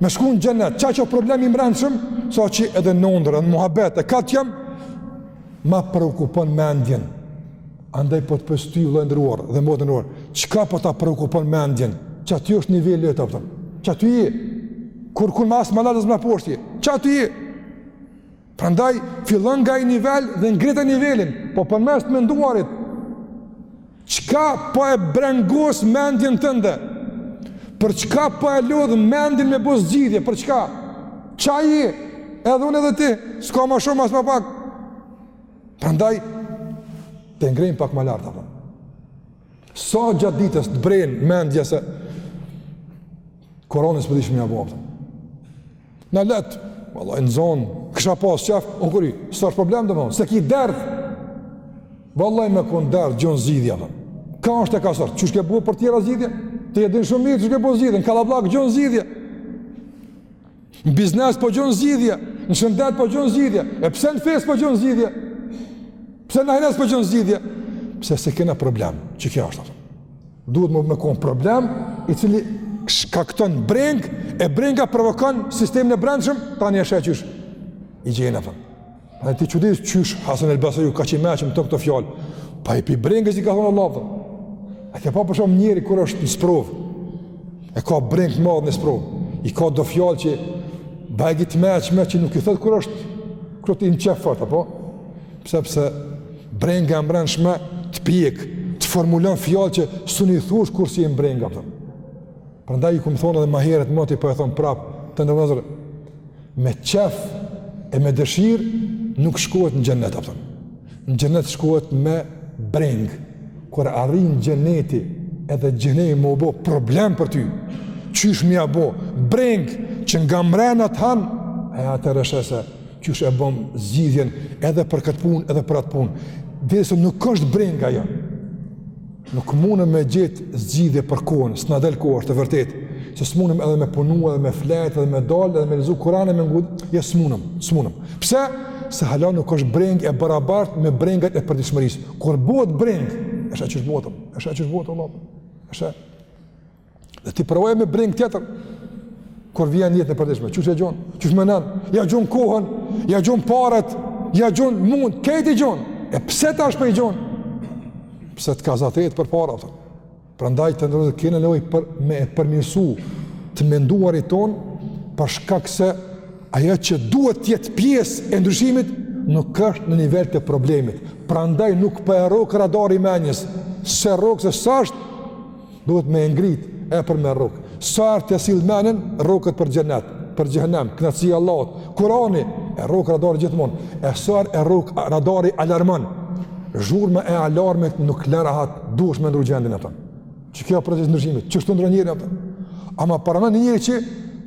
me shku n'xhenet, qaq o problem i mbrendshëm, saqë edhe në ëndrra, në muhabet e kah t'jem ma preokupon mendjen. Andaj po të pys ty vëlla i nderuar dhe motër e nderuar, çka po ta preokupon mendjen? Qaty është niveli yt, a kupton. Qaty je. Kurrkun ma, as ma lart as ma poshtë. Qaty je. Prandaj fillon nga ai nivel dhe ngrite nivelin, po përmes të menduarit. Çka po e brengos mendjen tënde? Për çka po e lodh mendjen me bo zgjidhje? Për çka? Qaj je. Edhe unë edhe ti, s'ka ma shumë as ma pak. Prandaj të ngrejmë pak ma lart apo. Sa gjatë ditës të bren mendja se Kurani s'po dish më apo. Ma leht, vallai në zon, kisha pas qef, o kuri, s'është problem domethon, s'e ki dert. Vallai me kon dert gjon zgjidhje apo. Kah është e kah s'osht, qysh ke bo për tjera zgjidhje? Ti e din shumë mirë qysh ke bo zgjidhje, kallabllak gjon zgjidhje. Në biznes po gjon zgjidhje, në shëndet po gjon zgjidhje. E pse në fe s'po gjon zgjidhje? Pse n'ahiret s'po gjon zgjidhje? Pse? S'e kena problem, qikjo është. Duhet me me kon problem, i cili shkakton breng, e brenga provokon sistemin e brendshëm, tani e sheh qysh i gjen, a kupton. Në ti çudit qysh Hasan el Basri kaq i meçëm, kto këto fjalë. Po ai pi brengës i ka thonë vallahi. A ke pa për shembull njeri kur është në sprov? E ka brengë të madhe në sprovë. I ka do fjalë që bajagi të meçme që nuk i thot kur është kur ti në qef fort apo? Pse pse brenga e mbrendshme të pjek, të formulon fjalë që s'un i thush kur s'je n'brengë, apton. Prandaj ju kom thonë edhe ma herët moti po e thom prap, të nderum vllezër me qef e me dëshirë nuk shkohet në xhennet, apton. Në xhennet shkohet me brengë. Kur arrin xhenneti edhe xhehenemi me u bo problem për ty. Qysh me u bo brengë që nga mrena të han e atëherë sheh se qysh e bëm zgjidhjen edhe për këtë punë edhe për atë punë. Derisa nuk është brengë ajo. Nuk munëm me gjetë zgjidhje për kohën, s'na del koha, është e vërtetë, se s'munëm edhe me punu, edhe me fletë, edhe me dalë, edhe me lezu Kuran e me ngu, ja jo, s'munëm, s'munëm. Pse? Se hala nuk është brengë e barabartë me brengat e përditshmërisë. Kur bëhet brengë, e sheh qysh bohet, e sheh qysh bohet, vallahi, e sheh... Dhe ti provoje me brengë tjetër, kur vjen jeta e përditshme, qysh e gjon, qysh menon, ja gjon kohën, ja gjon paret, ja gjon mund, krejt i gjon, e pse tash po i gjon, pse të ka zatet përpara, apton. Prandaj të nderum vllezër, kena nevojë për me përmirësu të menduarit tonë, për shkak se ajo që duhet të jetë pjesë e ndryshimit, nuk është në nivel të problemit, prandaj nuk po e rrok radari i menjes, s'e rrok se s'është, Duhet me e ngrit, e për me rrok. Sa herë të sill menjen, rroket për xhenet, për xhehenem, kënaqësia e Allahut, Kurani, e rrok radari gjithmonë. E sa herë e rrok radari alarmon, zhurma e alarmit nuk len rahat, duhet me ndrru gjendjen, apton. Qeky o procesi i ndryshimit, qeshtu ndrron njeri, apton. Ama paramendo njeri që,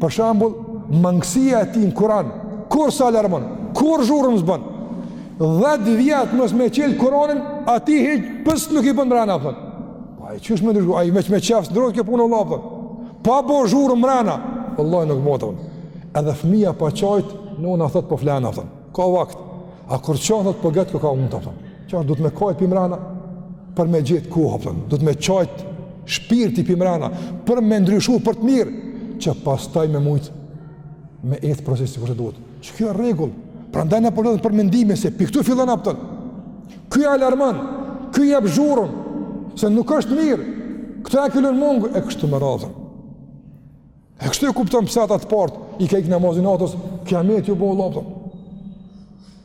për shembull, mangësia e tij në Kuran, kur s'e alarmon, kur zhurmë s'bon, dhetë vjet mos me çel Kuranin, atij hiç, pesë nuk i bon mrena Ai qysh me ndryshu, ai veç me qef s'ndrron kjo punë vallahi, apton. Pa bo zhurmë mrena, vallahi nuk bohet, apton. Edhe fëmija pa qajtë, nana thotë po flen, apton. Ka vakt, a kur qan thotë po getë koka untë, apton. Qarë, duhet me kajtë pi mrena, për me gjetë kohë, apton. Duhet me qajtë shpirti pi mrena, për me ndryshu për të mirë, që pastaj me mujtë me ecë procesi qysh duhet. Qeky o rregull, prandaj na po folim për mendime se pi këtu fillon apton. Ky alarmon, ky jap zhurmën, se nuk është mirë, këtu e qëllon mungë, e kështu me radhë. E kështu e kupton pse ata të parët, i ka ikë namazi i natës, kja me t'ju bo, Allah,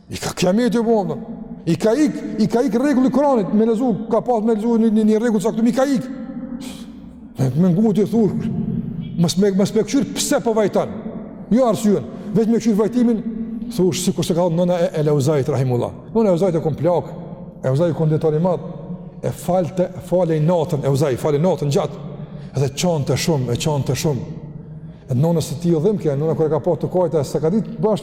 i ka kja me t'ju bo, Allah, i ka ikë, i ka ikë rregulli i Kuranit, me lezu, ka pas me lezu një, një, një rregull të caktum, i ka ikë, Dhe me ngu ti thu, mos me, mos me këqyrë pse po vajton, jo arsyen, veç me këqyrë vajtimin, thush, sikurse ka thonë nëna e El-Euzait, rahimehullah. Nëna e Euzait u kon plakë, Euzai u kon dijetar i madh, e falte, falej natën, Euzai, falej natën gjatë, edhe qante shumë, e qante shumë. E nënës së tij u dhimke, nëna kur e ka pa tu kajt, s'e ka ditë bash,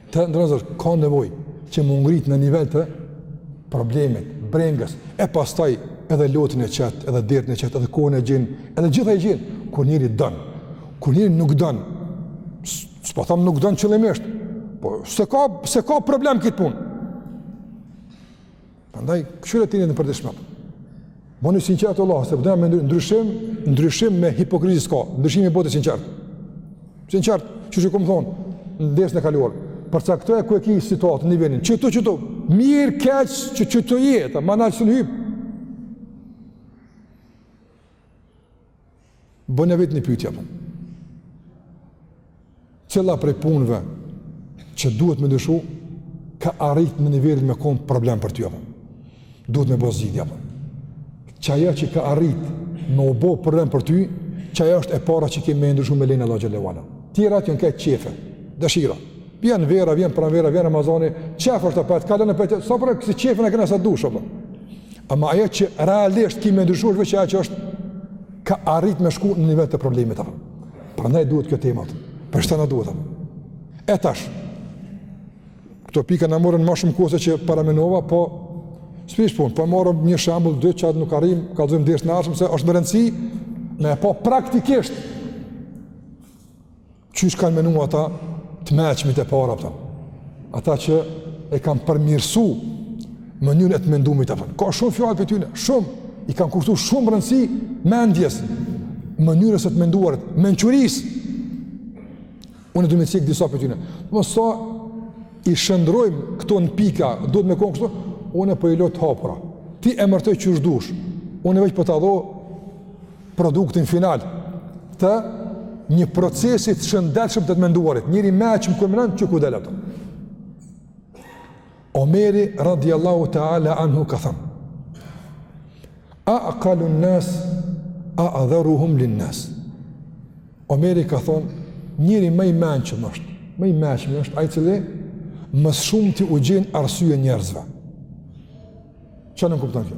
Të ndrozur ka nevojë që m'u ngrit në nivel të problemit, brengës, e pastaj edhe lotin e qet, edhe dertin e qet, edhe kohën e gjen, edhe gjitha e gjen, kur njeri don, kur njeri nuk don, s'po tham nuk don qëllimisht, po s'e ka, s'e ka problem këtë punë. Prandaj, kqyre ti në përditshme. Bonu i sinqertë vlla, se po don me ndryshu, ndryshim me hipokrizi s'ka, ndryshimi bohet i sinqertë. Sinqertë, qysh ju kom thonë, në dersin e kaluar, përcaktoje ku e ki situatën, nivelin, qeshtu qeshtu, mirë keq qysh të jetë, ma nalt s'un hyp. Bonja vetit një pytje, apo. Cila prej punëve që duhet me ndryshu, ka arrit në nivelin me konë problem për ty, apo. Duhet me bo zgjidhja, apo. Qaja që ka arrit me u bo problem për ty, qaja është e para që ke me ndryshu me lejen e Allahut xhel-le ve ala. Tjerat jon krejt qefe, dëshira. Vjen vera, vjen pranvera, vjen Ramazani, qef është apet, kalon apet, sa për kësi qefe ne kena sa dush, apo. Ama aja që realisht ki me ndryshu është veç aja që është ka arrit me shku në nivel të problemit, apo. Pra ne duhet këto temat, për shtë na duhet, apo. E tash, këto pika na morën ma shumë kohë se që paramenova, po, s'prish pun, po marrim një shembull, dy, çka nuk arrim, vazhdojmë dersin e ardhshëm, se është me rëndësi, me pa praktikisht, Qysh kanë menu ata të meçmit e parë, kupton. ata që e kanë përmirësu mënyrën e të mendumit, kupton. ka shumë fjalë prej tyne, shumë, i kanë kushtu shumë rëndësi mendjes, mënyrës së të menduarit, mençurisë, unë du me cek disa prej tyne. Nëse i shëndrrojmë këto në pika, duhet me konë kështu, unë po i lo t'hapura. Ti emërtoj qysh dush, unë veç po ta dho, produktin final të një procesi të shëndetshëm të të menduarit, njeri i meçëm kur menon qe ku del ato. Omeri radiallahu ta'ala anhu ka thanë, a akalun nas, a adharuhum lin nas. Omeri ka thonë, njeri ma i mençëm është, ma i mençëm është, ai i cili më së shumti u gjen arsye njerëzve. Çka nënkupton kjo?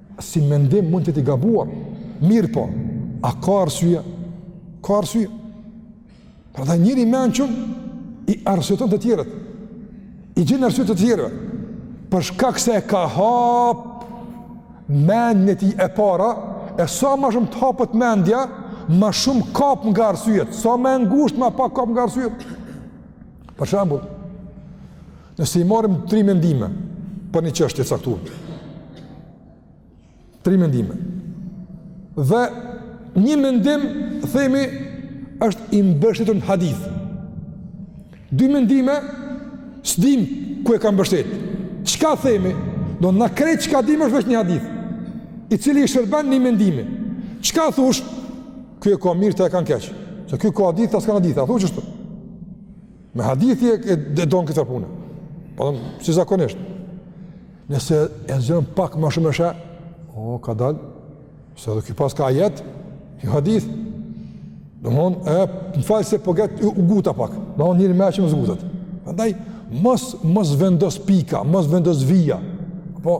Si mendim mund të jetë i gabuar, mirëpo, a ka arsye? Ka arsye. Prandaj njeri i mençëm i arsyeton të tjerët, i gjen arsye të tjerëve, për shkak se e ka hap mendjen e tij, e para, e sa ma shumë të hapet mendja, ma shumë kap nga arsyet, sa ma e ngushtë ma pak kap nga arsyet. Për shembull, Nëse i marrim tri mendime për një çështje të caktuar. Tri mendime. Dhe një mendim themi është i mbështetur në hadith. Dy mendime s'dim ku e kanë mbështet. Çka themi? Do na krejt çka dimë është vetëm një hadith. I cili i shërben një mendimi. Çka thush? Ky e ka mirë, ata e kanë keq. Se ky ka hadith, ata s'kanë hadith. A thu ashtu? Me hadithi e, e, e don këtë punë. Po, si zakonisht. Nëse e zgjeron pak ma shumë e sheh, o, kadalë, se edhe ky paska ajet, një hadith, domethënë, e, më fal se po getë u nguta pak, domethënë njeri i mençëm s'ngutet. Prandaj, mos, mos vendos pika, mos vendos vija, po,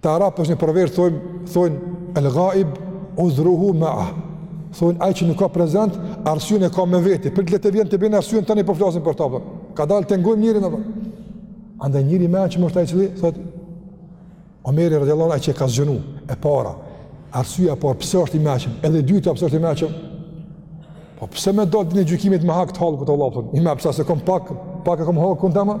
Te arabët është një proverb thonë, thonë el ghaib uzruhu ma'a. Thonë ai që nuk ka prezent, arsyen e ka me vete. Prit le të vjen të bën arsyen tani po flasim për ta. Po. Kadalë të ngojmë njerin apo? Andaj njeri i mençëm mortaj çli, thotë Omeri radhiyallahu anhu që ka zgjenu e para. Arsyeja por pse është i mençëm? Edhe e dyta pse është i mençëm? Po pse me dal ditën e gjykimit me hak të hallkut të Allahut? I më pse se kom pak, pak e kom hallkun tamam?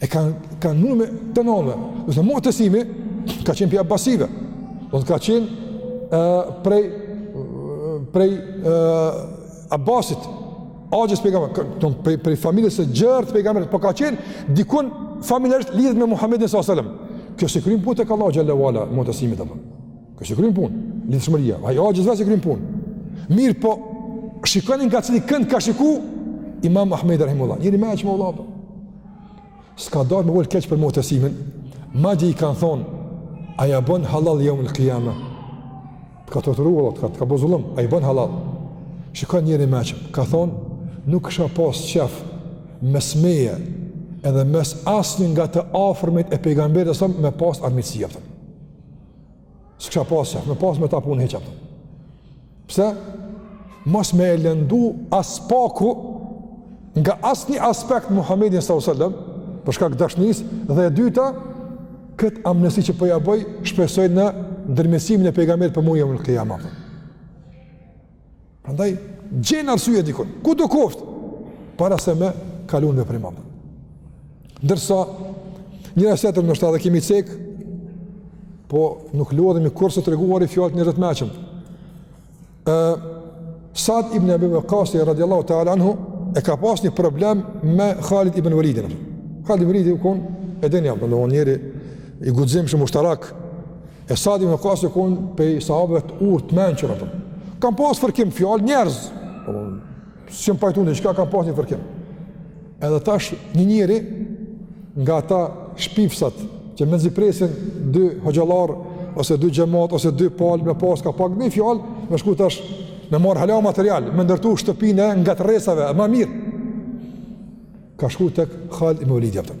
e kanë kanë mund me të nëve, domethënë Mutesimi ka qenë prej abasive. Domethënë ka qenë ë prej prej ë Abbasit, axhës pejgamberit, domethënë prej prej familjes së gjerë të pejgamberit, po ka qenë dikun familjarisht i lidhur me Muhamedin sallallahu alajhi wasallam. Kjo s'i kryn punë tek Allahu xhelle ue ala Mutesimit Kjo s'i kryn punë, lidhshmëria. Ajo gjë s'i kryn punë. Mirëpo, shikoni nga cili kënd ka shiku, imam Ahmed rahimehullah. Njeri i mençëm vlla, po. S'ka dalë me fol keq për Mutesimin, madje i kanë thonë, a ja bon hallall jeumul kijame. Të ka të torturu, të ka, ka bo zullum, a i bon hallall. Shikon njeri i mençëm, ka thonë, nuk kisha pas qef mes meje edhe mes asnji nga të afërmit e pejgamberit alejhi selam me pas armiqësi. Përë. S'kisha pas qef me pas me ta punë hiç. Pse? Mos me e lëndu aspak nga asnjë aspekt Muhammedin s.a.s. për shkak dashnisë dhe e dyta këtë amnisti që po ja bëj shpresoj në ndërmjetësimin e pejgamberit për mu jeumul kijame. Prandaj gjen arsye dikun. Kudo koft? Para se me kalon me primat. Ndërsa një rast tjetër ndoshta edhe kemi cek, po nuk lodhemi kurrë së treguari fjalët e njerëzve të mençëm. Ë Sad ibn Abi Waqqas radiallahu ta'ala anhu e ka pas një problem me Khalid ibn Walidin. Khalid ibn Walid u kon e dini apo jo njeri i guximshëm ushtarak E Sa'd ibn Waqas ka qenë prej sahabëve të urtë, të mençur, a kupton. Kan pas fërkim fjalë njerëz. Po s'jan pajtu diçka, kan pas një fërkim. Edhe tash një njeri nga ata shpifësat që mezi presin dy hoxhallarë ose dy xhemat ose dy palë me pas ka pak një fjalë, me shku tash me marr hala material, me ndërtu shtëpinë e ngatërresave, ma mirë. Ka shku tek Khalid ibn Walidi, a kupton.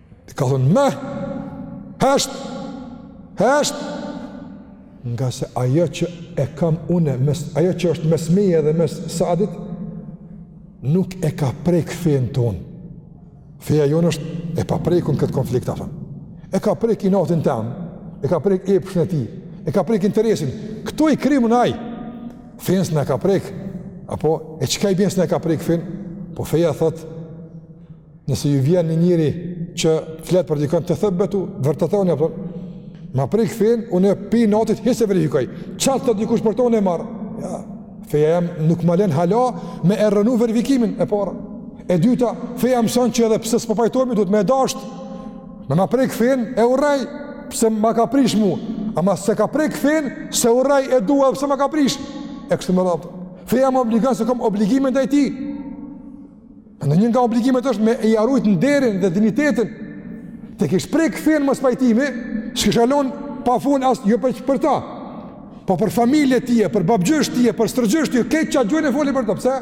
I ka thonë, me, hesht, hesht, ngase ajo që e kam une, mes, ajo që është mes meje dhe mes Sadit, nuk e ka prek fenë tonë. Feja jonë është e paprekun në këtë konflikt, a thonë. E ka prek inatin tem, e ka prek epshin e tij, e ka prek interesin. Këto i kryjmë na, e fenë s'na e ka prek, apo e çka i bjen s'na e ka prek fenë, po feja thotë, Nëse ju vjen një njeri që flet për dikën, tethebbetu, vërtetoni, a kupton, ma prek fenë, unë prej inatit hiç s'e verifikoj, çka thotë dikush për to e marr, jo, feja jem nuk më len hala me e rrënu verifikimin e para, e dyta, feja më mëson që edhe pse s'po pajtohmi, duhet me e dasht, me ma prek fenë, e urrej, pse ma ka prish mu, ama s'e ka prek fenë, s'e urrej, e dua, pse ma ka prish, e kështu me radhë, feja më obligon se kom obligime ndaj tij, E një nga obligimet është me ia rujt nderin dhe dinjitetin, t'e kish prek fenë mospajtimi, s'kisha lon pa fol asgjo për, për ta, po për familje t'tij, për babgjysh t'tij, për stërgjysh t'tij, krejt çka gjoj e foli për ta, pse?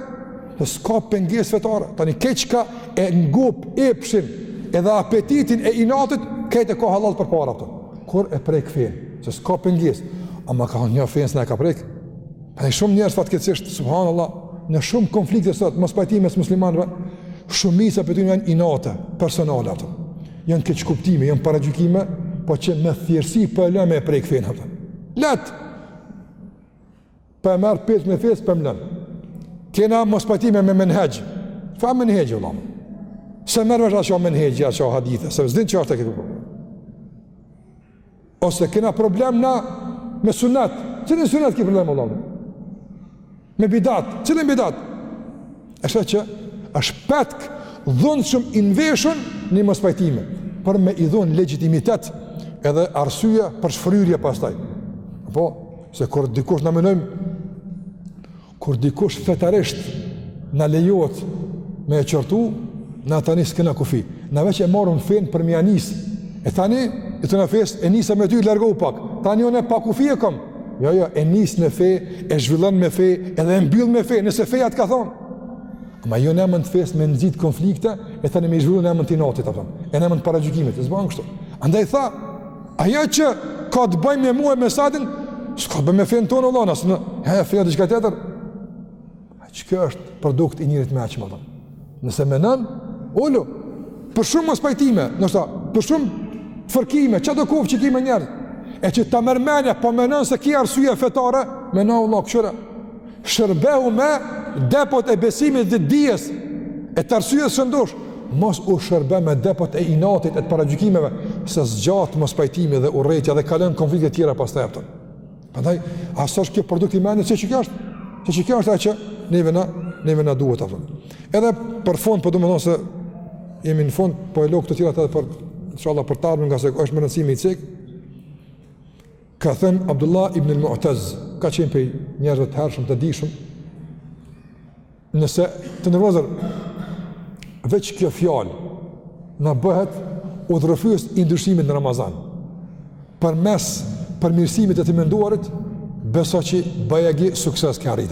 Se s'ka pengesë fetare, tani krejt çka e ngop epshin, edhe apetitin e inatit, krejt e ka hallall përpara, a kupton, kur e prek fenë, se s'ka pengesë, ama ka thonë fenë s'na e ka prek Ai shumë njerëz fatkeqësisht subhanallah në shumë konflikte sot mospajtime mes muslimanëve, shumica prej tyre janë inate personale ato. Janë keqkuptime, janë paragjykime, po që në thellësi po e lëmë prek fenë ato. Lat. Pa po marr pjesë me fes pa po mlan. Kena mospajtime në menhexh. Çfarë menhexhi, vlla. S'e merr vesh as ç'o menhexh, as ç'o hadithi, s'e din çfarë të këtë. Ose kena problem na me sunet. Cilin sunet ki problem, Allah? Me bidat. Cilin bidat? E sheh që është petk që dhunshëm i veshin në mospajtime, për me i dhanë legjitimitet edhe arsye për shfryrje pastaj, apo, se kur dikush na menojmë, Kur dikush fetarisht na lejohet me e qortu, na tani s'kena kufi. Na veç e marrëm fen për m'ia nis. E tani, e tana fesë, e nisa me ty, largohu pak. Tani unë pa kufi e kom. Jo, jo, e nis me fe, e zhvillon me fe, edhe e mbyll me fe, nëse feja të ka thonë. Ama jo në emën të fesë me nxit konflikte, e tani me i zhvillon në emën të inatit, e në emën të paragjykimit. E s'ban kështu. Andaj tha, Ajo që ka të bëjë me mua me Sadin, s'ka të bëjë me fen tonë vëllai, as në he feja diçka tjetër. Ai çka është produkt i njerit, me aq, more vëlla. Nëse menon, ulu për shumë mospajtime, ndoshta, për shumë fërkime, çka do, konflikte me njerëz. E që ta merr mendja, po menon se ki arsye fetare, meno, vëlla, këqyre. Shërbehu me depot e besimit dhe dijes e të arsyes shëndoshë, mos u shërbe me depot e inatit e të paragjykimeve, se zgjatë mospajtimi dhe urrejtja dhe kalon n'konflikte tjera pastaj, a po kupton. Prandaj, a s' është kjo produkt i menimit, që që kjo është? Që që kjo është e që neve na, neve na duhet, a po kupton. Edhe për fund, domethonë se jemi në fund, po i lojmë të tjerat edhe për, inshallah, për t'ardhmen, ngase është me rëndësi me i cek, Ka thënë Abdullah ibn al-Mu'taz, ka qenë prej njerëzve të hershëm të dijshëm, nëse të nderuar vllazër, veç kjo fjalë, na bëhet udhërrëfyes i ndryshimit në Ramazan, përmes përmirësimit të të menduarit, beso që bajagi sukses ke arrit.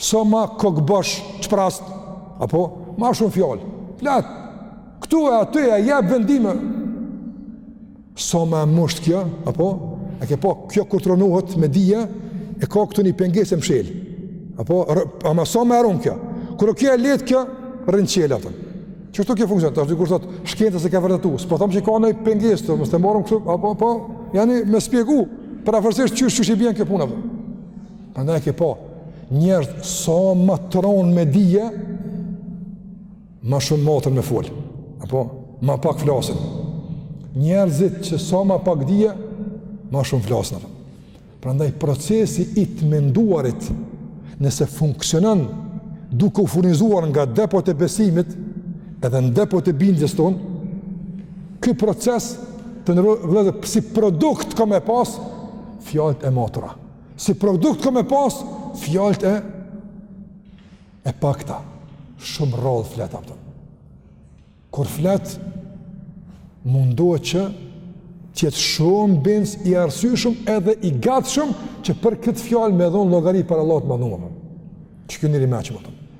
Sa ma kokëbosh e zbrazt, apo ma shumë fjallë, flet, këtu e aty e jep vendime, sa ma e mushtë kjo, apo, e ke po, kjo kur t'ronohet me dije, e ka këtu një pengesë e mshel, apo, rë, ama sa ma e ronë kjo, kur kjo e lehtë kjo, rrin çelë, a po kupton. Qështu kjo funksionon, tash dikush thotë, shkenca s'e ka vërtetu, s'po them që ka ni pengesë, mos ta marrim kështu, apo, apo, jani me shpjegu, përafërsisht qështu që që i bjen kjo punë, apo. Prandaj e ke pa, njerëzit sa ma t'ronë me dije, ma shumë maten me folë, apo ma pak flasin. Njerëzit që sa ma pak dije, ma shumë flasin. Prandaj procesi i të menduarit, nëse funksionon duke u furnizuar nga depot e besimit, edhe në depot e bindjes tonë, ky proces të nderuar vllazër si produkt ka me pasë fjalët e matura. Si produkt ka me pas fjalët e pakta. Shumë rrallë flet ato. Kur flet mundohet që të jetë shumë bindës i arsyeshëm edhe i gatshëm që për këtë fjalë me dhon llogari para Allahut më ndonjëherë. Qe ky njeri i meçëm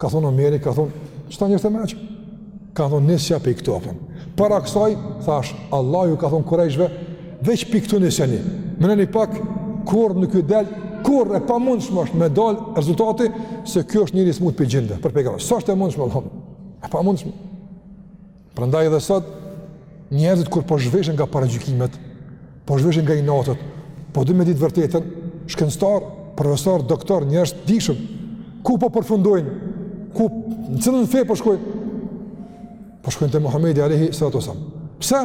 Ka thonë Omeri, ka thonë, qeta njerëz të meçëm? Ka thonë, nësja për i këtu, apëm. Para kësaj, thash, Allah ju ka thonë kurejshve, veç për i këtu nësja një. Menoni pak, kur nuk ju del, kurrë e pamundshme është me dal rezultati, se ky është njeri i smut prej xhinve, për pejgamberin. Sa është e mundshme, Allah? E pamundshme. Prandaj edhe sot njerëzit kur po zhveshen nga paragjykimet, po zhveshen nga inatet, po do me ditë të vërtetën, shkencëtar, profesor, doktor, njerëz të dijshëm, ku po përfundojnë, ku, në cilën fe po shkojnë, po shkojnë te Muhammedi alejhi salatu ve selam. Pse?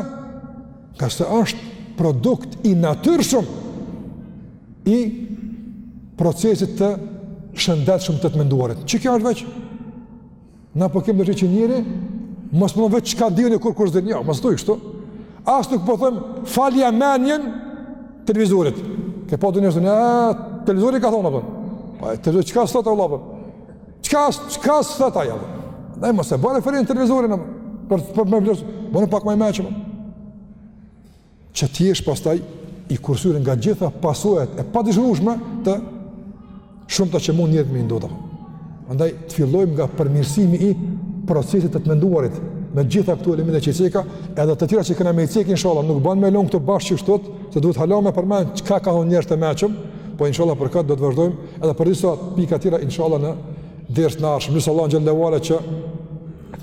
Ngase është produkt i natyrshëm i procesit të shëndetshëm të të menduarit. Që kjo është veç? Na po kemi dëshirë që njeri mos me vetë çka diun e kur kush dhe një, mos thoj kështu. As nuk po them falja menjen televizorit. Ke po de nime zanë, televizori ka thonë apo? Po e televizorit çka sot Allah po? Çka çka sot ajo? Mos e ban referencë televizorin apo? Për për me vlerësu. Bonu pak më i meçëm. që ti jesh pastaj i kursyer nga gjitha pasojat e padëshirueshme të shumta që munden me ndodhë. Andaj të fillojmë nga përmirësimi i procesit të të menduarit me gjitha këto elemente që i ceka edhe të tjera që i kena me i cek inshallah nuk ban me lon këtu bash këqë sot se duhet hala me përmen që kanë thonë njerëz të meçëm po inshallah për këtë do të vazhdojmë edhe për disa pika tjera inshallah në dersin e ardhshëm lusim Allahun xhele që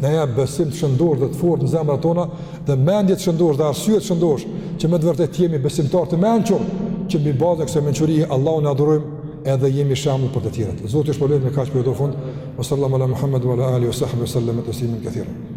Na jep besim të shëndoshë dhe të fortë në zemrat tona dhe mendje të shëndoshë dhe arsye të shëndoshë që me të vërtetë të jemi besimtarë të mençur që mbi bazën e kësaj mençurie Allahun e adhurojmë edhe jemi shembull për të tjerët. Zoti ju shpërbleftë me kaq për të fund. Sallallahu ala Muhammed wa ala alihi wa sahbihi wa sallam taslimin kathira.